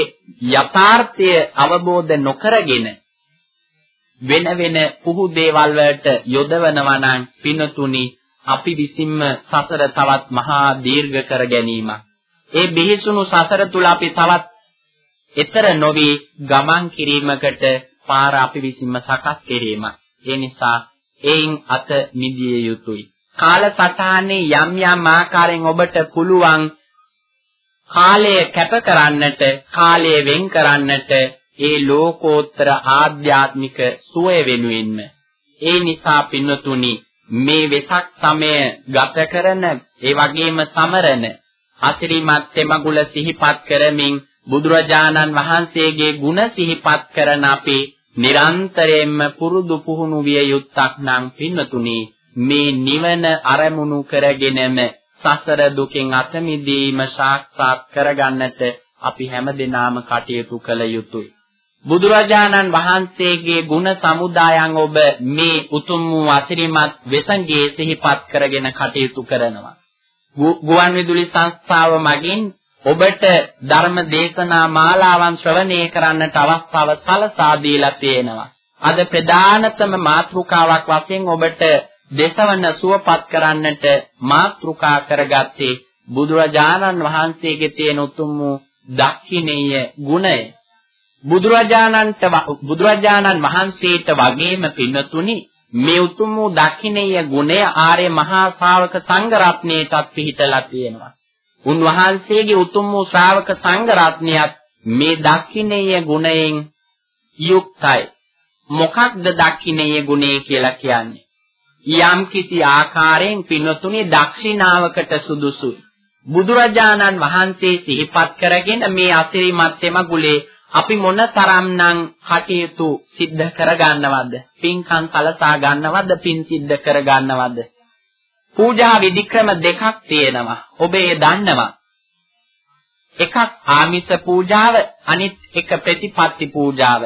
[SPEAKER 2] යථාර්ථය අවබෝධ නොකරගෙන වෙන වෙන පුහු දේවල් වලට යොදවනවා නම් පිනතුනි අපි විසින්ම සසර තවත් මහා දීර්ඝ කර ගැනීම. ඒ බිහිසුණු සසර තුල අපි තවත් ඊතර නොවි ගමන් කිරීමකට පාර අපි විසින්ම සකස් කිරීම. ඒ නිසා එයින් අත මිදිය යුතුයි. කාලසටහනේ යම් යම් ආකාරයෙන් ඔබට පුළුවන් කාලය කැප කරන්නට, කාලය වෙන් කරන්නට ඒ ලෝකෝත්තර ආධ්‍යාත්මික සුවය වෙනුවෙන්ම ඒ නිසා පින්නතුනි මේ වෙසක් සමය ගත කරන ඒ වගේම සමරන අසිරිමත් තෙමගුල සිහිපත් කරමින් බුදුරජාණන් වහන්සේගේ ගුණ සිහිපත් කරන අපි නිරන්තරයෙන්ම පුරුදු පුහුණු විය යුත්තක් නම් පින්නතුනි මේ නිවන අරමුණු කරගෙනම සසර දුකෙන් අත මිදීම සාක්ෂාත් කරගන්නට අපි හැමදෙනාම කටයුතු කළ යුතුයි බුදුරජාණන් වහන්සේගේ ගුණ සමුදායන් ඔබ මේ උතුම් වූ අසිරිමත් වෙසංගේ සිහිපත් කරගෙන කටයුතු කරනවා. ගුවන් විදුලි සංස්ථාව මගින් ඔබට ධර්ම දේශනා මාලාවන් ශ්‍රවණය කරන්නට අවස්ථාව සලසා දීලා තියෙනවා. අද ප්‍රධානතම මාතෘකාවක් වශයෙන් ඔබට දේශවන සුවපත් කරන්නට මාතෘකා කරගත්තේ බුදුරජාණන් වහන්සේගේ තියෙන උතුම් වූ දක්ෂිනීය ගුණය. බුදුරජාණන්ට බුදුරජාණන් වහන්සේට වගේම පින්නතුනි මේ උතුම් වූ දක්ෂිනේය ගුණය ආර්ය මහා ශ්‍රාවක සංඝ රත්නයටත් පිහිටලා තියෙනවා. උන්වහන්සේගේ උතුම් වූ ශ්‍රාවක සංඝ රත්නියත් මේ දක්ෂිනේය ගුණයෙන් යුක්තයි. මොකක්ද දක්ෂිනේය ගුණය කියලා කියන්නේ? යම් කිසි ආකාරයෙන් පින්නතුනි දක්ෂිනාවකට සුදුසුයි. බුදුරජාණන් වහන්සේ සිහිපත් කරගෙන මේ අසිරිමත් එමගුලේ අපි මොන තරම්නම් කටයුතු සිද්ධ කරගන්නවද? පින්කම් සලසා ගන්නවද? පින් සිද්ධ කරගන්නවද? පූජා විධික්‍රම දෙකක් තියෙනවා. ඔබ ඒ දන්නවා. එකක් ආමිස පූජාව, අනිත් එක ප්‍රතිපත්ති පූජාව.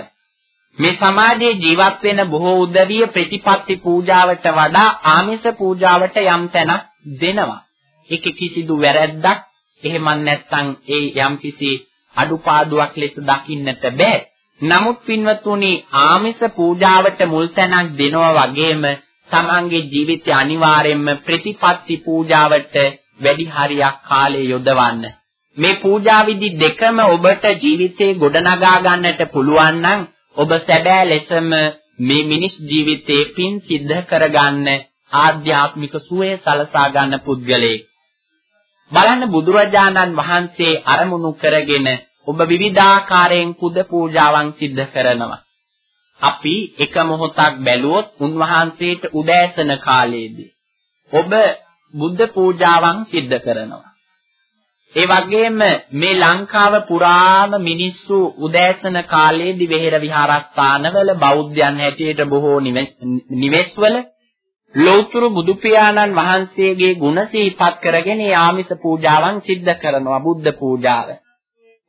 [SPEAKER 2] මේ සමාජයේ ජීවත් වෙන බොහෝ උදවිය ප්‍රතිපත්ති පූජාවට වඩා ආමිස පූජාවට යම් තැනක් දෙනවා. ඒක කිසිදු වැරැද්දක් එහෙමත් නැත්නම් ඒ යම් කිසි අඩුපාඩුවක් ලෙස දකින්නට බෑ. නමුත් පින්වත්තුනි ආමිස පූජාවට මුල් තැනක් දෙනවා වගේම තමන්ගේ ජීවිතය අනිවාර්යයෙන්ම ප්‍රතිපත්ති පූජාවට වැඩි හරියක් කාලය යොදවන්න. මේ පූජා විදි දෙකම ඔබට ජීවිතේ ගොඩනගා ගන්නට පුළුවන් නම් ඔබ සැබෑ ලෙසම මේ මිනිස් ජීවිතේ පින් සිද්ධ කරගන්න ආධ්‍යාත්මික සුවය සලසා ගන්න පුද්ගලයෙක්. බලන්න බුදුරජාණන් වහන්සේ අරමුණු කරගෙන ඔබ විවිධාකාරයෙන් පුද පූජාවන් සිද්ධ කරනවා. අපි එක මොහොතක් බැලුවොත් උන්වහන්සේට උදෑසන කාලයේදී ඔබ බුද්ධ පූජාවන් සිද්ධ කරනවා. ඒ වගේම මේ ලංකාව පුරාම මිනිස්සු උදෑසන කාලයේදී වෙහෙර විහාරස්ථානවල බෞද්ධයන් හැටියට බොහෝ නිවෙස්වල ලෞතුරු බුදු පියාණන් වහන්සේගේ ගුණ සිහිපත් කරගෙන ආමිස පූජාවන් සිද්ධ කරනවා බුද්ධ පූජාව.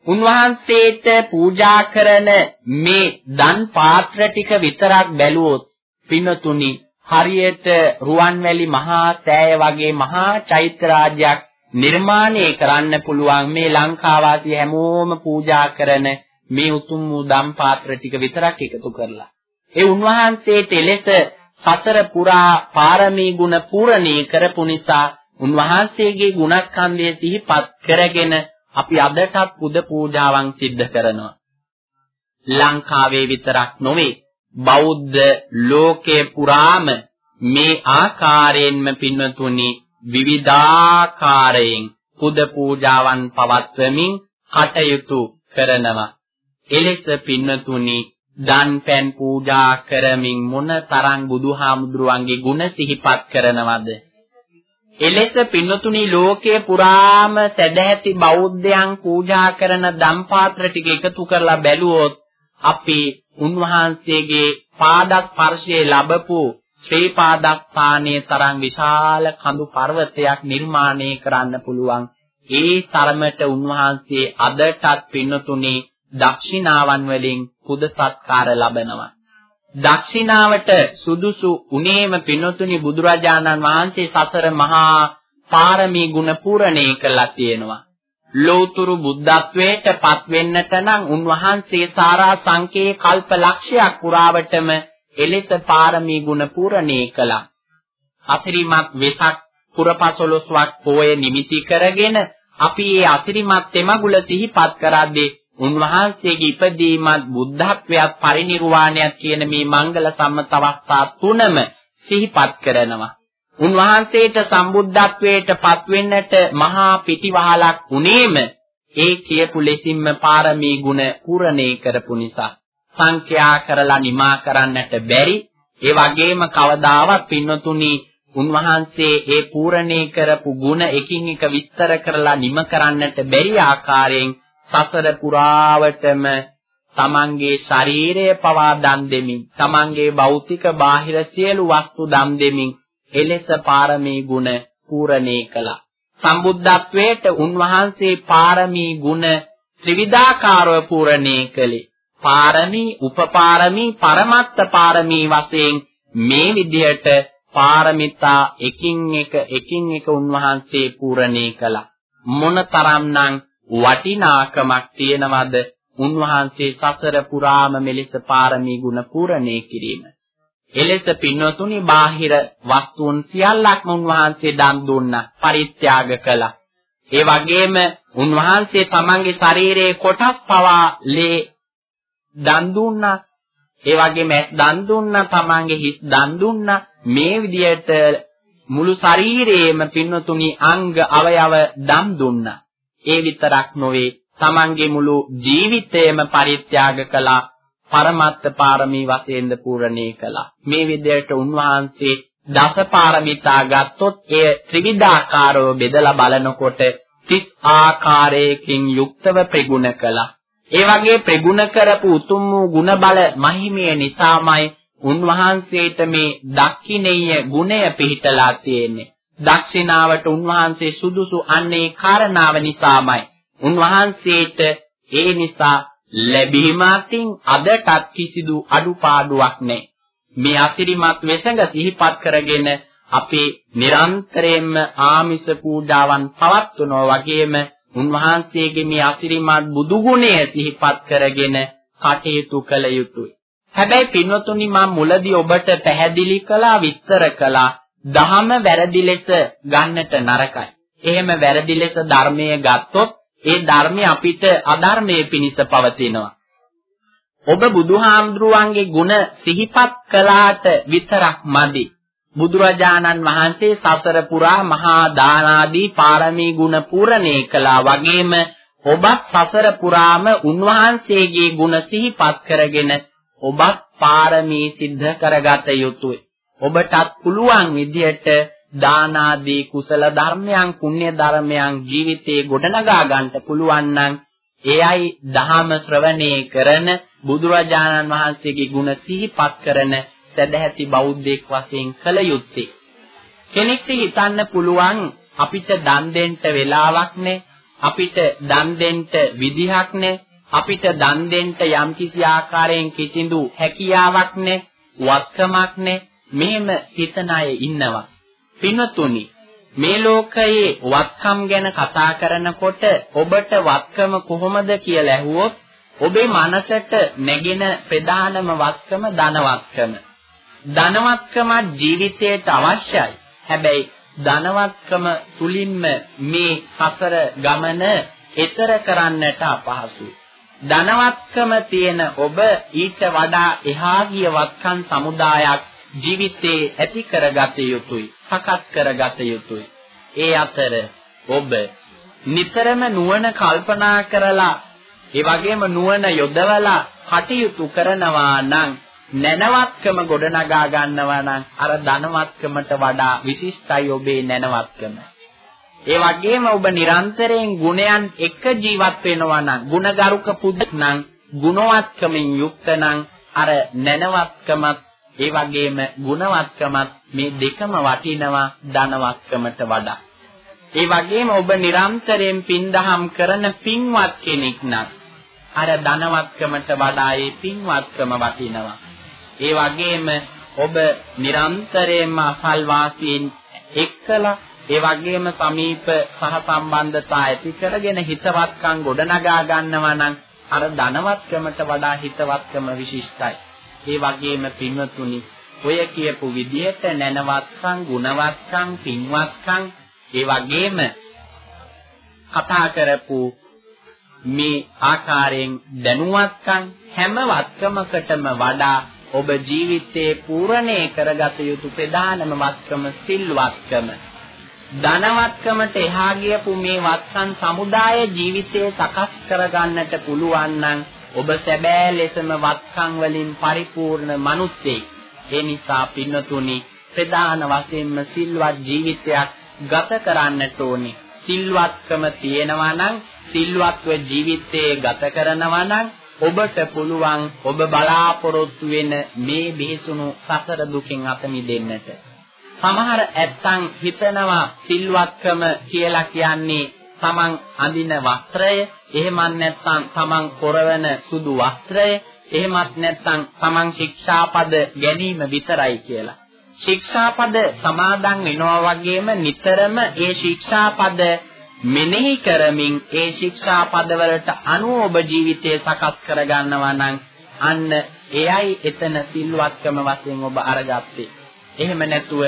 [SPEAKER 2] උන්වහන්සේට පූජා කරන මේ දන් පාත්‍ර ටික විතරක් බැලුවොත් පිනතුනි හරියට රුවන්වැලි මහා සෑය වගේ මහා චෛත්‍ය රාජ්‍යයක් නිර්මාණය කරන්න පුළුවන් මේ ලංකාවාසී හැමෝම පූජා කරන මේ උතුම් වූ දම් පාත්‍ර ටික විතරක් එකතු කරලා. ඒ උන්වහන්සේට එලෙස සතර පුරා පාරමී ගුණ පූර්ණී කරපු නිසා උන්වහන්සේගේ ගුණස්කන්ධය සිහිපත් කරගෙන අපි අදටත් පුද පූජාවන් සිද්ධ කරනවා. ලංකාවේ විතරක් නොවේ බෞද්ධ ලෝකේ පුරාම මේ ආකාරයෙන්ම පින්වතුනි විවිධාකාරයෙන් පුද පූජාවන් පවත්වමින් කටයුතු කරනවා. එලෙස පින්වතුනි දන් පෙන් පූජා කරමින් මොන තරම් බුදුහාමුදුරුවන්ගේ ගුණ සිහිපත් කරනවද? එලෙස පින්වතුනි ලෝකයේ පුරාම සැදැහැති බෞද්ධයන් පූජා කරන දම් පාත්‍ර ටික එකතු කරලා බැලුවොත් අපි උන්වහන්සේගේ පාද ස්පර්ශයේ ලැබපු ශ්‍රී පාදස්ථානයේ තරම් විශාල කඳු පර්වතයක් නිර්මාණය කරන්න පුළුවන්. ඒ තරමට උන්වහන්සේ අදටත් පින්නතුනේ දක්ෂිනාවන් වලින් පුද සත්කාර ලබනවා. දක්ෂිනාවට සුදුසු උනේම පින්නතුනි බුදුරජාණන් වහන්සේ සතර මහා පාරමී ගුණ පූර්ණේ කළා තියෙනවා ලෝතුරු බුද්ධත්වයට පත් වෙන්නට නම් උන්වහන්සේ සාරා සංකේ කල්ප ලක්ෂයක් පුරාවටම එලෙස පාරමී ගුණ පූර්ණේ කළා. අසිරිමත් වෙසක් පුරපසළොස්වක් පෝය නිමිති කරගෙන අපි මේ අසිරිමත් තෙමගුල සිහිපත් කරද්දී උන්වහන්සේගේ ඉපදීමත් බුද්ධත්වයට පරිණිරවාණයත් කියන මේ මංගල සම්මත අවස්ථා තුනම සිහිපත් කරනවා. උන්වහන්සේට සම්බුද්ධත්වයට පත්වෙන්නට මහා පිටිවහලක් උනේම ඒ කියපු ලෙසින්ම පාරමී ගුණ පූර්ණේ කරපු නිසා සංඛ්‍යා කරලා නිමා කරන්නට බැරි ඒ වගේම කවදාවත් පින්වතුනි උන්වහන්සේ ඒ පූර්ණේ කරපු ගුණ එකින් එක විස්තර කරලා නිම කරන්නට බැරි ආකාරයෙන් සසර පුරාවටම තමන්ගේ ශරීරය පවා දන් දෙමින් තමන්ගේ භෞතික බාහිර සියලු වස්තු දන් දෙමින් එලෙස පාරමී ගුණ පූර්ණේ කළා. සම්බුද්ධත්වයට උන්වහන්සේ පාරමී ගුණ ත්‍රිවිධාකාරව පූර්ණේ කළේ. පාරමී, උපපාරමී, පරමත්ත පාරමී වශයෙන් මේ විදිහට පාරමිතා එකින් එක එකින් එක උන්වහන්සේ පූර්ණේ කළා. මොනතරම්නම් වටිනාකමක් තියෙනවද උන්වහන්සේ සසර පුරාම මෙලෙස පාරමී ගුණ පූර්ණේ කිරීම. එලෙස පින්වතුනි බාහිර වස්තුන් සියල්ලක්ම උන්වහන්සේ දන් දුන්නා පරිත්‍යාග කළා. ඒ වගේම උන්වහන්සේ තමන්ගේ ශරීරයේ කොටස් පවා ලේ දන් දුන්නා. ඒ වගේම දන් දුන්නා තමන්ගේ හිස් දන් දුන්නා. මේ විදියට මුළු ශරීරයේම පින්වතුනි අංග අවයව දන් දුන්නා. ඒ විතරක් නොවේ තමන්ගේ මුළු ජීවිතයම පරිත්‍යාග කළා පරමත්ත පාරමී වශයෙන්ද පූර්ණේ කළා. මේ විදිහට උන්වහන්සේ දස පාරමිතා ගත්තොත් එය ත්‍රිවිධාකාරව බෙදලා බලනකොට 30 ආකාරයකින් යුක්තව ප්‍රගුණ කළා. ඒ වගේ ප්‍රගුණ කරපු උතුම් වූ ගුණ බල මහිමය නිසාමයි උන්වහන්සේට මේ දක්ෂිනේය ගුණය පිහිටලා තියෙන්නේ. දක්ෂිනාවට උන්වහන්සේ සුදුසු අන්නේ කාරණාව නිසාමයි. උන්වහන්සේට ඒ නිසා ලැබීමකින් අදටත් කිසිදු අඩුපාඩුවක් නැහැ. මේ අසිරිමත් වෙසඟ සිහිපත් කරගෙන අපේ නිරන්තරයෙන්ම ආමිස පූජාවන් පවත්වනවා වගේම උන්වහන්සේගේ මේ අසිරිමත් බුදු ගුණය සිහිපත් කරගෙන කටයුතු කළ යුතුය. හැබැයි පින්වතුනි මම මුලදී ඔබට පැහැදිලි කළා විස්තර කළා දහම වැරදි ලෙස ගන්නට නරකයි. එහෙම වැරදි ලෙස ධර්මයේ ගත්තොත් ඒ ධර්මය අපිට අධර්මයේ පිනිස පවතිනවා. ඔබ බුදුහාමුදුරුවන්ගේ ගුණ සිහිපත් කළාට විතරක් මදි. බුදුරජාණන් වහන්සේ සසර පුරා මහා දානාදී පාරමී ගුණ පූර්ණේ කළා වගේම ඔබත් සසර පුරාම උන්වහන්සේගේ ගුණ සිහිපත් කරගෙන ඔබත් පාරමී සිද්ධ කරගත යුතුය. ඔබටත් පුළුවන් විදියට දාන ආදී කුසල ධර්මයන් පුණ්‍ය ධර්මයන් ජීවිතේ ගොඩනගා ගන්නට පුළුවන් නම් එයයි දහම ශ්‍රවණය කරන බුදුරජාණන් වහන්සේගේ ගුණ සිහිපත් කරන සදැහැති බෞද්ධයෙක් වශයෙන් කළ යුත්තේ. කෙනෙක්ට හිතන්න පුළුවන් අපිට දන් දෙන්න වෙලාවක් අපිට දන් දෙන්න විදිහක් අපිට දන් දෙන්න යම්කිසි ආකාරයෙන් කිසිදු හැකියාවක් වත්කමක් මෙහෙම හිතන අය ඉන්නවා. පින්වතුනි මේ ලෝකයේ වත්කම් ගැන කතා කරනකොට ඔබට වත්කම කොහොමද කියලා ඇහුවොත් ඔබේ මනසට නැගෙන ප්‍රධානම වත්කම ධනවත්කම. ධනවත්කම ජීවිතයට අවශ්‍යයි. හැබැයි ධනවත්කම තුලින්ම මේ සසර ගමන එතර කරන්නට අපහසුයි. ධනවත්කම තියෙන ඔබ ඊට වඩා එහා ගිය වත්කම් සමුදායක් ජීවිතේ ඇති කරගත යුතුයි. සකස් කරගත යුතුයි. ඒ අතර ඔබ නිතරම නුවණ කල්පනා කරලා ඒ වගේම නුවණ යොදවලා කටයුතු කරනවා නම් නැනවත්කම ගොඩනගා ගන්නවා නම් අර ධනවත්කමට වඩා විශිෂ්ටයි ඔබේ නැනවත්කම. ඒ වගේම ඔබ නිරන්තරයෙන් ගුණයන් එක ජීවත් වෙනවා නම් ಗುಣගරුක පුදුක් නම් ගුණවත්කමින් යුක්ත නම් අර නැනවත්කමත් ඒ වගේම ගුණවත්කමත් මේ දෙකම වටිනවා ධනවත්කමට වඩා. ඒ වගේම ඔබ නිරන්තරයෙන් පින්දහම් කරන පින්වත් කෙනෙක් නම් අර ධනවත්කමට වඩා ඒ පින්වත්කම වටිනවා. ඒ වගේම ඔබ නිරන්තරයෙන්ම අසල්වාසීන් එක්කලා ඒ වගේම සමීප සහසම්බන්ධතා ඇති කරගෙන හිතවත්කම් ගොඩනගා ගන්නවා නම් අර ධනවත්කමට වඩා හිතවත්කම විශිෂ්ටයි. ඒ වගේම පින්වතුනි ඔය කියපු විදිහට නැනවත්කම්, ගුණවත්කම්, පින්වත්කම් ඒ වගේම කතා කරපු මේ ආකාරයෙන් දැනුවත්කම් හැම වත්කමකටම වඩා ඔබ ජීවිතේ පූර්ණේ කරගත යුතු ප්‍රධානම වත්කම සිල්වත්කම. ධනවත්කමට එහා ගියපු මේ වත්කම් සමුදාය ජීවිතේ සකස් කරගන්නට පුළුවන් නම් ඔබ සැබෑ ලෙසම වත්කම් වලින් පරිපූර්ණ මිනිස්සෙක්. ඒ නිසා පින්නතුනි ප්‍රධාන වශයෙන්ම සිල්වත් ජීවිතයක් ගත කරන්නට ඕනේ. සිල්වත්කම තියෙනවා නම් සිල්වත්ව ජීවිතේ ගත කරනවා නම් ඔබට පුළුවන් ඔබ බලාපොරොත්තු වෙන මේ බිහිසුණු සසර දුකින් අත මිදෙන්නට. සමහර ඇත්තන් හිතනවා සිල්වත්කම කියලා කියන්නේ තමන් අඳින වස්ත්‍රය, එහෙමත් නැත්නම් තමන් කොරවන සුදු වස්ත්‍රය, එහෙමත් නැත්නම් තමන් ශික්ෂාපද ගැනීම විතරයි කියලා. ශික්ෂාපද සමාදන් වෙනවා වගේම නිතරම ඒ ශික්ෂාපද මෙනෙහි කරමින් ඒ ශික්ෂාපද වලට අනුව ඔබ ජීවිතය සකස් කරගන්නවා නම් අන්න එයයි එතන සිල්වත්කම වශයෙන් ඔබ අරගත්තේ. එහෙම නැතුව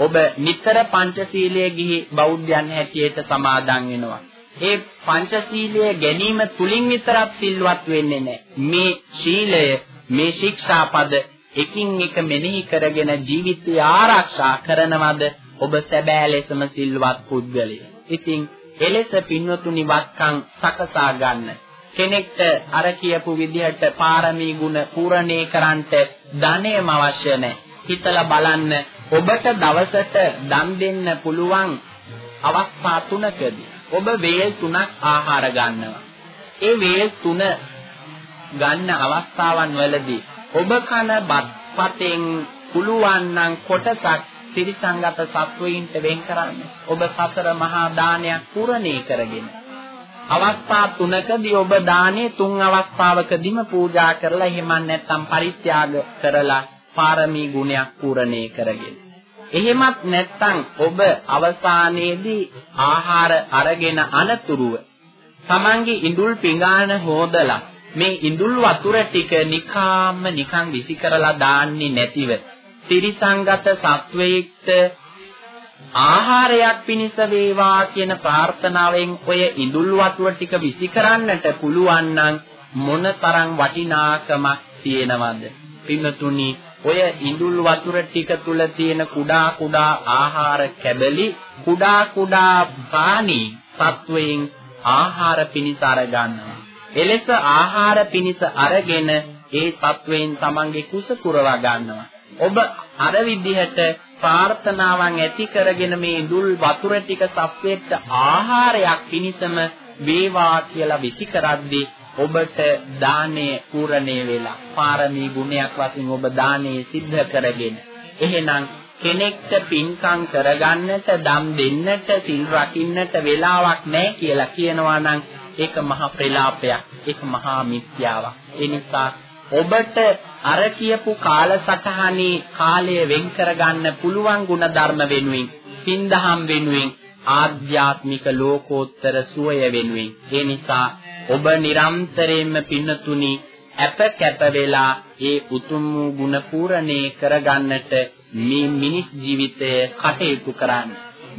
[SPEAKER 2] ඔබ නිතර පංචශීලයේ ගිහි බෞද්ධයන් හැටියට සමාදන් වෙනවා. ඒ පංචශීලයේ ගැනීම තුලින් විතරක් සිල්වත් වෙන්නේ නැහැ. මේ ශීලය, මේ ශික්ෂාපද එකින් එක මෙනෙහි කරගෙන ජීවිතය ආරක්ෂා කරනවද ඔබ සැබෑ ලෙසම සිල්වත් පුද්ගලයෙක්. ඉතින් එලෙස පින්වතුනි වත්කම් සකසා ගන්න. කෙනෙක්ට අර කියපු විදිහට පාරමී ගුණ පූර්ණේ කරන්නට ධනෙම අවශ්‍ය නැහැ. හිතලා බලන්න ඔබට දවසට දන් දෙන්න පුළුවන් අවස්ථා තුනකදී ඔබ වේල් තුනක් ආහාර ගන්නවා. ඒ වේල් තුන ගන්න අවස්ථාවන් වලදී ඔබ කන බත්පතෙන් පුළුවන් නම් කොටසක් ත්‍රිසංගත සත්වයින්ට වෙන් කරන්න. ඔබ සතර මහා දානයක් පුරණේ කරගෙන. අවස්ථා තුනකදී ඔබ දානේ තුන් අවස්ථාවකදීම පූජා කරලා එහෙම නැත්නම් පරිත්‍යාග කරලා පාරමී ගුණයක් පූරණේ කරගෙන. එහෙමත් නැත්නම් ඔබ අවසානයේදී ආහාර අරගෙන අනතුරුව තමන්ගේ ඉඳුල් පිඟාන හොදලා මේ ඉඳුල් වතුර ටික නිකාම්ම නිකන් විසි කරලා දාන්නේ නැතිව ත්‍රිසංගත සත්වයේක්ට ආහාරයක් පිණිස වේවා කියන ප්‍රාර්ථනාවෙන් ඔය ඉඳුල් වතුර ටික විසි කරන්නට පුළුවන් නම් මොනතරම් වටිනාකමක් තියෙනවද පින්නතුනි ඔය ඉඳුල් වතුර ටික තුල තියෙන කුඩා කුඩා ආහාර කැබලි කුඩා කුඩා ප්‍රාණී සත්වයන් ආහාර පිණිස අර ගන්නවා එලෙස ආහාර පිණිස අරගෙන ඒ සත්වයෙන් තමන්ගේ කුස පුරවා ගන්නවා. ඔබ අර විදිහට ප්‍රාර්ථනාවන් ඇති කරගෙන මේ දුල් වතුර ටික සත්වයට ආහාරයක් පිණිසම වේවා කියලා විසි කරද්දී ඔබට දානය පූර්ණේ වෙලා පාරමී ගුණයක් වශයෙන් ඔබ දානය සිද්ධ කරගෙන එහෙනම් කෙනෙක්ට පින්කම් කරගන්නට දම් දෙන්නට සිල් රකින්නට වෙලාවක් නැහැ කියලා කියනවා නම් ඒක මහා ප්‍රලාපයක් ඒක මහා මිත්‍යාවක්. ඒ නිසා ඔබට අර කියපු කාලසටහනේ කාලය වෙන් කරගන්න පුළුවන් ගුණ ධර්ම වෙනුවෙන් පින්දහම් වෙනුවෙන් ආධ්‍යාත්මික ලෝකෝත්තර සුවය වෙනුවෙන්. ඒ නිසා ඔබ නිරන්තරයෙන්ම පින්නතුනි අප කැප වෙලා ඒ උතුම් වූ ගුණ පූර්ණේ කරගන්නට මේ මිනිස් ජීවිතය කටයුතු කරන්න.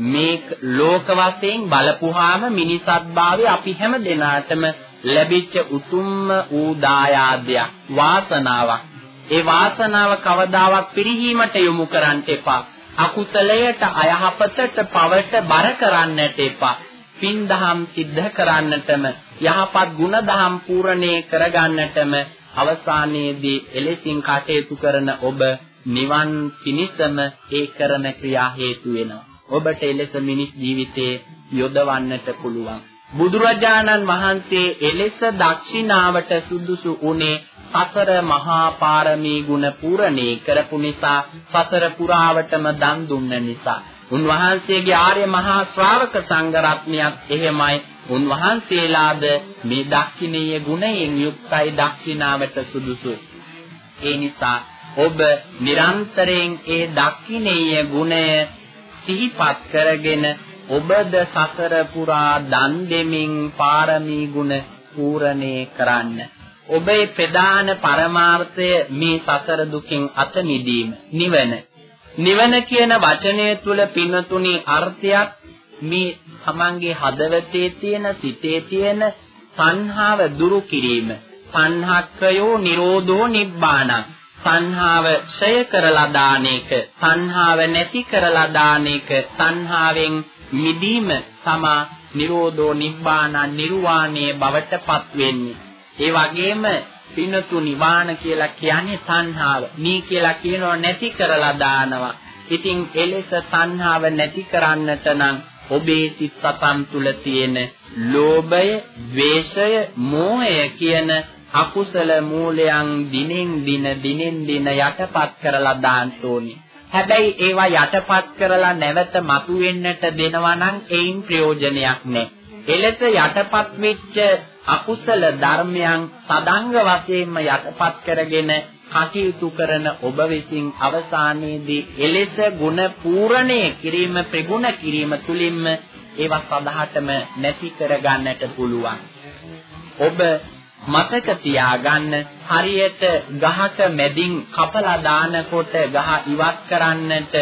[SPEAKER 2] මේ ලෝක වශයෙන් බලපුවාම මිනිසත්භාවය අපි හැම දෙනාටම ලැබිච්ච උතුම්ම ඌ දායාදයක් වාසනාවක්. ඒ වාසනාව කවදාවත් පිරිහීමට යොමු කරන්න එපා. අකුසලයට අයහපතට පවට බර කරන්නට එපා. පින්දහම් සිද්ධ කරන්නටම යහපත් ගුණදහම් පූර්ණේ කරගන්නටම අවසානයේදී එලෙසින් කටයුතු කරන ඔබ නිවන් පිණිසම ඒ කරන ක්‍රියා හේතු වෙනවා. ඔබට එලෙස මිනිස් ජීවිතේ යොදවන්නට පුළුවන්. බුදුරජාණන් වහන්සේ එලෙස දක්ෂිනාවට සුදුසු උනේ සතර මහා පාරමී ගුණ පූර්ණේ කරපු නිසා සතර පුරාවටම දන් දුන්න නිසා උන්වහන්සේගේ ආර්ය මහා ශ්‍රාවක සංඝ රත්නියත් එහෙමයි. උන්වහන්සේලාද මේ දක්ෂිනීය ගුණයෙන් යුක්තයි දක්ෂිනාවට සුදුසුයි ඒ නිසා ඔබ නිරන්තරයෙන් ඒ දක්ෂිනීය ගුණය සිහිපත් කරගෙන ඔබද සසර පුරා දන් දෙමින් පාරමී ගුණ පූර්ණේ කරන්න. ඔබේ ප්‍රධාන පරමාර්ථය මේ සසර දුකින් අත මිදීම නිවන. නිවන කියන වචනය තුල පින්තුණි අර්ථයක් මේ තමන්ගේ හදවතේ තියෙන සිතේ තියෙන සංහාව දුරු කිරීම. සංහක්කයෝ නිරෝධෝ නිබ්බාණං. සංහාව ඡය කරලා දාන එක, සංහාව නැති කරලා දාන එක, සංහාවෙන් මිදීම තමා නිරෝධෝ නිබ්බාණ නිර්වාණයේ බවටපත් වෙන්නේ. ඒ වගේම පිනතු නිවාන කියලා කියන්නේ තණ්හාව. නී කියලා කියනවා නැති කරලා දානවා. ඉතින් එලෙස තණ්හාව නැති කරන්නට නම් ඔබේ සිත් සතන් තුල තියෙන ලෝභය, ద్వේෂය, මෝහය කියන අකුසල මූලයන් දිනෙන් දින දිනෙන් දින යටපත් කරලා දාන්න ඕනේ. හැබැයි ඒවා යටපත් කරලා නැවත මතුවෙන්නට දෙනවා නම් ඒයින් ප්‍රයෝජනයක් නැහැ. එලෙස යටපත් වෙච්ච අකුසල ධර්මයන් සදංග වශයෙන්ම යටපත් කරගෙන කටයුතු කරන ඔබ විසින් අවසානයේදී එලෙස ගුණ පූර්ණේ කිරීම ප්‍රගුණ කිරීම තුලින්ම ඒවා සදාටම නැති කරගන්නට පුළුවන්. ඔබ මතක තියාගන්න හරියට ගහක මැදින් කපලා දානකොට ගහ ඉවත් කරන්නට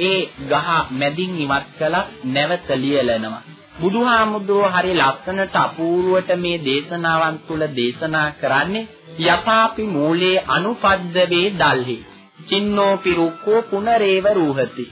[SPEAKER 2] ඒ ගහ මැදින් ඉවත් කළා නැවත ලියලනවා. බුදුහාමුදුරුව හරි ලස්සනට අපූර්වට මේ දේශනාවන් තුල දේශනා කරන්නේ යථාපි මූලේ අනුපද්දවේ දල්හි. චින්නෝපි රුක්කෝ පුනරේව රූහති.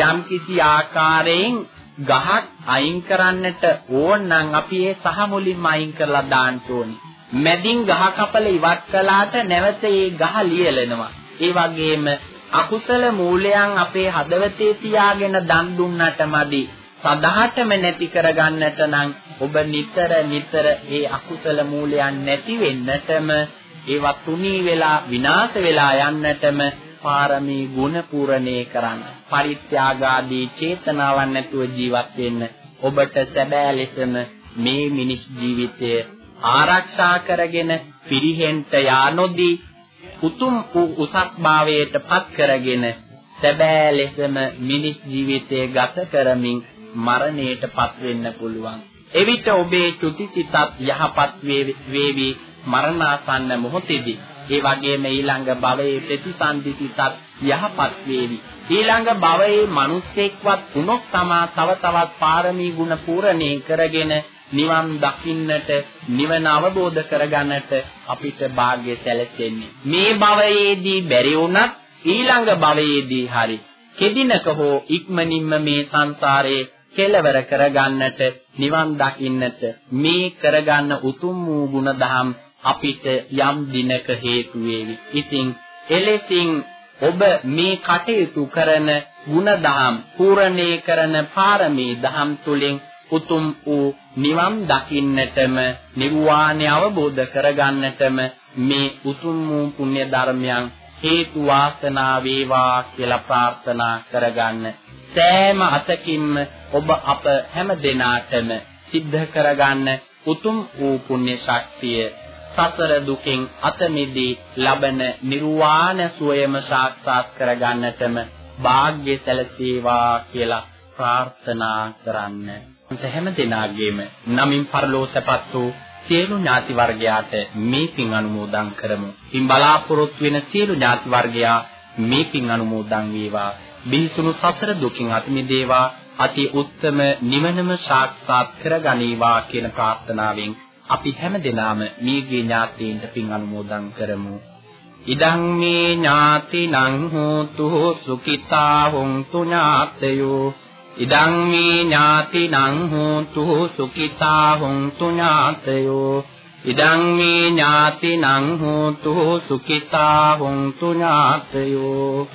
[SPEAKER 2] යම් කිසි ආකාරයෙන් ගහක් අයින් කරන්නට ඕන නම් අපි ඒ සහ මුලින්ම අයින් කරලා දාන්න ඕනේ. මැදින් ගහ කපල ඉවත් කළාට නැවත ඒ ගහ ලියලනවා. ඒ වගේම අකුසල මූලයන් අපේ හදවතේ තියාගෙන දන් දුන්නට මදි. සදාටම නැති කරගන්නට නම් ඔබ නිතර නිතර ඒ අකුසල මූලයන් නැති වෙන්නටම ඒවත් තුනී වෙලා විනාශ වෙලා යන්නටම පාරමී ගුණ පූර්ණේ කරන්න. පරිත්‍යාගාදී චේතනාවන් නැතුව ජීවත් වෙන්න ඔබට සැබෑ ලෙසම මේ මිනිස් ජීවිතය ආරක්ෂා කරගෙන පිරිහෙන්ට යානොදී උතුම් වූ උසස් භාවයට පත් කරගෙන සැබෑ ලෙසම මිනිස් ජීවිතය ගත කරමින් මරණයටපත් වෙන්න පුළුවන්. එවිට ඔබේ චුතිසිතත් යහපත් වේවි මරණාසන්න මොහොතේදී. ඒ වගේම ඊළඟ භවයේ ප්‍රතිසන්දිසිතත් යහපත් වේවි. ඊළඟ භවයේ මිනිස්සෙක්වත් වුණොත් තමා තව තවත් පාරමී ගුණ පූර්ණේ කරගෙන නිවන් දකින්නට නිවන අවබෝධ කරගන්නට අපිට වාග්ය සැලසෙන්නේ. මේ භවයේදී බැරි වුණත් ඊළඟ භවයේදී හරි කෙදිනක හෝ ඉක්මනින්ම මේ සංසාරයේ කෙලවර කරගන්නට නිවන් දකින්නට මේ කරගන්න උතුම් වූ ගුණධම් අපිට යම් දිනක හේතු වේවි. ඉතින් එලෙසින් ඔබ මේ කටයුතු කරන ගුණධම් පූර්ණේ කරන පාරමී දහම් තුලින් උතුම් වූ නිවන් දකින්නටම නිර්වාණය අවබෝධ කරගන්නටම මේ උතුම් වූ පුණ්‍ය ධර්මයන් හේතු වාසනා වේවා කියලා ප්‍රාර්ථනා කරගන්න සෑම අතකින්ම ඔබ අප හැම දෙනාටම සිද්ධ කරගන්න උතුම් වූ පුණ්‍ය ශක්තිය සසර දුකින් අත මිදී ලබන නිර්වාණ සුවයම සාක්ෂාත් කරගන්නටම වාග්ය සැලසේවා කියලා ප්‍රාර්ථනා කරන්න. හැම දිනාගේම නමින් පරලෝසපත් වූ සියලු ඥාති වර්ගයාට මේ පින් අනුමෝදන් කරමු. පින් බලාපොරොත්තු වෙන සියලු ඥාති වර්ගයා මේ පින් අනුමෝදන් වේවා. බිහිසුණු සසර දුකින් අත මිදේවා. අති උත්තම නිවනම සාක්ෂාත් කරගනීවා කියන ප්‍රාර්ථනාවෙන් අපි හැම දිනාම මේගේ ඥාතීන්ට පින් අනුමෝදන් කරමු. ඉදං මේ ඥාතිනං හෝතු සුඛිතා හොන්තු ඥාතයෝ ඉදං මේ ඥාතිනං හෝතු සුඛිතා හොන්තු ඥාතයෝ ඉදං මේ ඥාතිනං හෝතු සුඛිතා හොන්තු ඥාතයෝ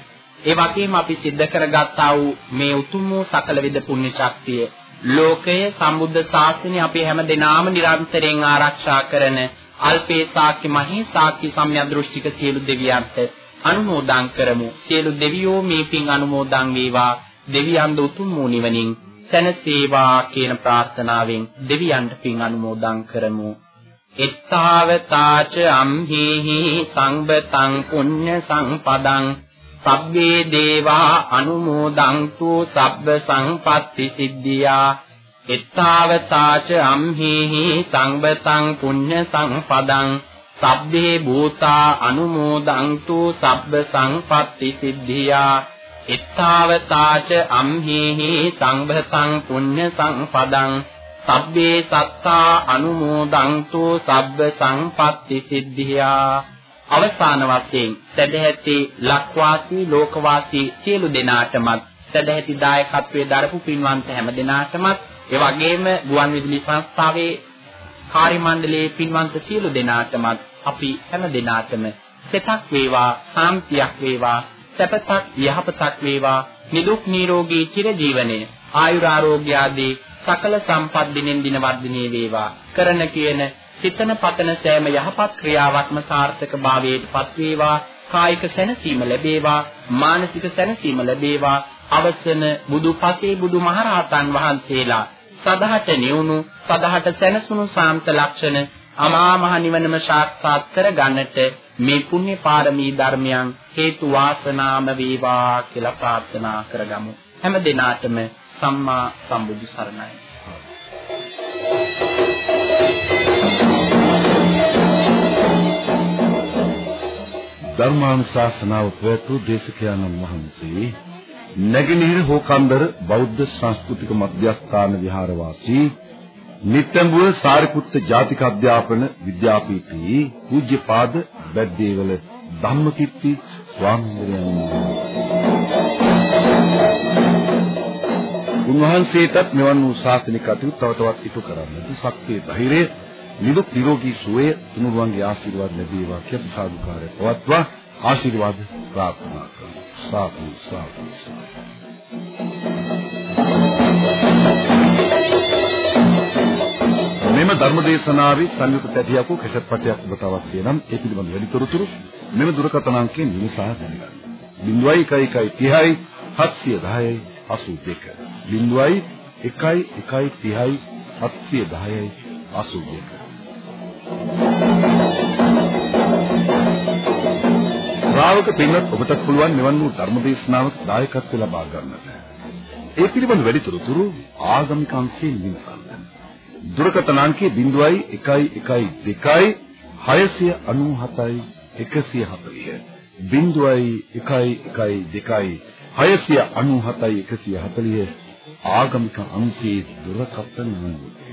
[SPEAKER 2] ඒ වගේම අපි සිද්ධ කරගත්තා වූ මේ උතුම් වූ සකල විද පුණ්‍ය ශක්තිය ලෝකයේ සම්බුද්ධ ශාසනය අපි හැම දිනාම නිරන්තරයෙන් ආරක්ෂා කරන අල්පේ සාක්‍ය මහේ සාක්‍ය සම්‍යදෘෂ්ටික සියලු දෙවියන්ට අනුමෝදන් කරමු. සියලු දෙවියෝ මේ පින් අනුමෝදන් වේවා. දෙවියන්ද උතුම් වූ නිවනින් සැනසේවා කියන ප්‍රාර්ථනාවෙන් දෙවියන්ට පින් අනුමෝදන් කරමු. එත්තාවතාච අම්හිහි සංබතං පුඤ්ඤ සංපදං සබ්බේ දේවා අනුමෝදන්තු සබ්බ සංපත්ති සිද්ධියා. එත්තාවතාච අම්හිහි සංබතං පුඤ්ඤ සංපදං. සබ්බේ භූතා අනුමෝදන්තු සබ්බ සංපත්ති සිද්ධියා. එත්තාවතාච අම්හිහි සංබතං පුඤ්ඤ සංපදං. සබ්බේ සත්තා අනුමෝදන්තු සබ්බ සංපත්ති සිද්ධියා. අවසාන වශයෙන් සදැහැති ලක්වාසී ලෝකවාසී සියලු දෙනාටමත් සදැහැති දායකත්වයේ දරපු පින්වන්ත හැම දෙනාටමත් ඒ වගේම ගුවන් විදුලි සංස්ථාවේ කාර්ය මණ්ඩලයේ පින්වන්ත සියලු දෙනාටමත් අපි හැම දෙනාටම සෙතක් වේවා සාන්තියක් වේවා සැපතක් යහපතක් වේවා නිදුක් නිරෝගී චිරජීවනයේ ආයුරාෝග්‍ය ආදී සකල සම්පත් දිනෙන් දින වර්ධනය වේවා. කරන කියන සිතන පතන සෑම යහපත් ක්‍රියාවක්ම සාර්ථක භාවයට පත් වේවා කායික සැනසීම ලැබේවා මානසික සැනසීම ලැබේවා. අවසන බුදු පසේ බුදු මහරහතන් වහන්සේලා සදහට නියුණු සදහට සැනසුණු සාන්ත ලක්ෂණ අමා මහ නිවනම සාක්ෂාත් කර ගන්නට මේ පුණ්‍ය පාරමී ධර්මයන් හේතු වාසනාම වේවා කියලා ප්‍රාර්ථනා කරගමු. හැම දිනාටම සම්මා සම්බුදු සරණයි.
[SPEAKER 1] ධර්මානුශාසනාව ප්‍රවතු දේශකයන්න් වහන්සේ නැගෙනහිර හෝකන්දර බෞද්ධ සංස්කෘතික මධ්‍යස්ථාන විහාරවාසී නිත්‍යඹුව සාරිපුත්ත ජාතික අධ්‍යාපන විද්‍යාපීඨයේ පූජ්‍යපාද බැද්දේවල ධම්මකිත්ති ස්වාමීන් උන්වහන්සේටත් මෙවන් වූ ශාසනික කටයුතු තව තවත් ඉටු කරන්නට ශක්තිය ධෛර්යය නිදුක් නිරෝගී සුවය තුනුරුවන්ගේ ආශිර්වාද ලැබේවා කියලා සාදුකාරය පවත්වා. ආශිර්වාද ප්‍රාර්ථනා කරමු. සාදු සාදු මෙම ධර්මදේශනාවේ සංයුක්ත පැටියක කැසට් පටයක් ඔබට අවශ්‍ය නම් ඒ පිළිබඳ වැඩිතොරතුරු මෙම දුරකථන අංකයෙන් විමසා ගන්න. 0111 30 710 01 11 30 710 82 ශ්‍රාවක පින්වත් ඔබට පුළුවන් මෙවන් වූ ධර්මදේශනාවක දායකත්ව ලබා ගන්නට. ඒ පිළිබඳ වැඩිතුරු ආගමික අංශයෙන් විමසන්න. දුරකථන අංකය 0112 697 140 0112 697 140 ආගමික අංශයේ දුරකථන අංකය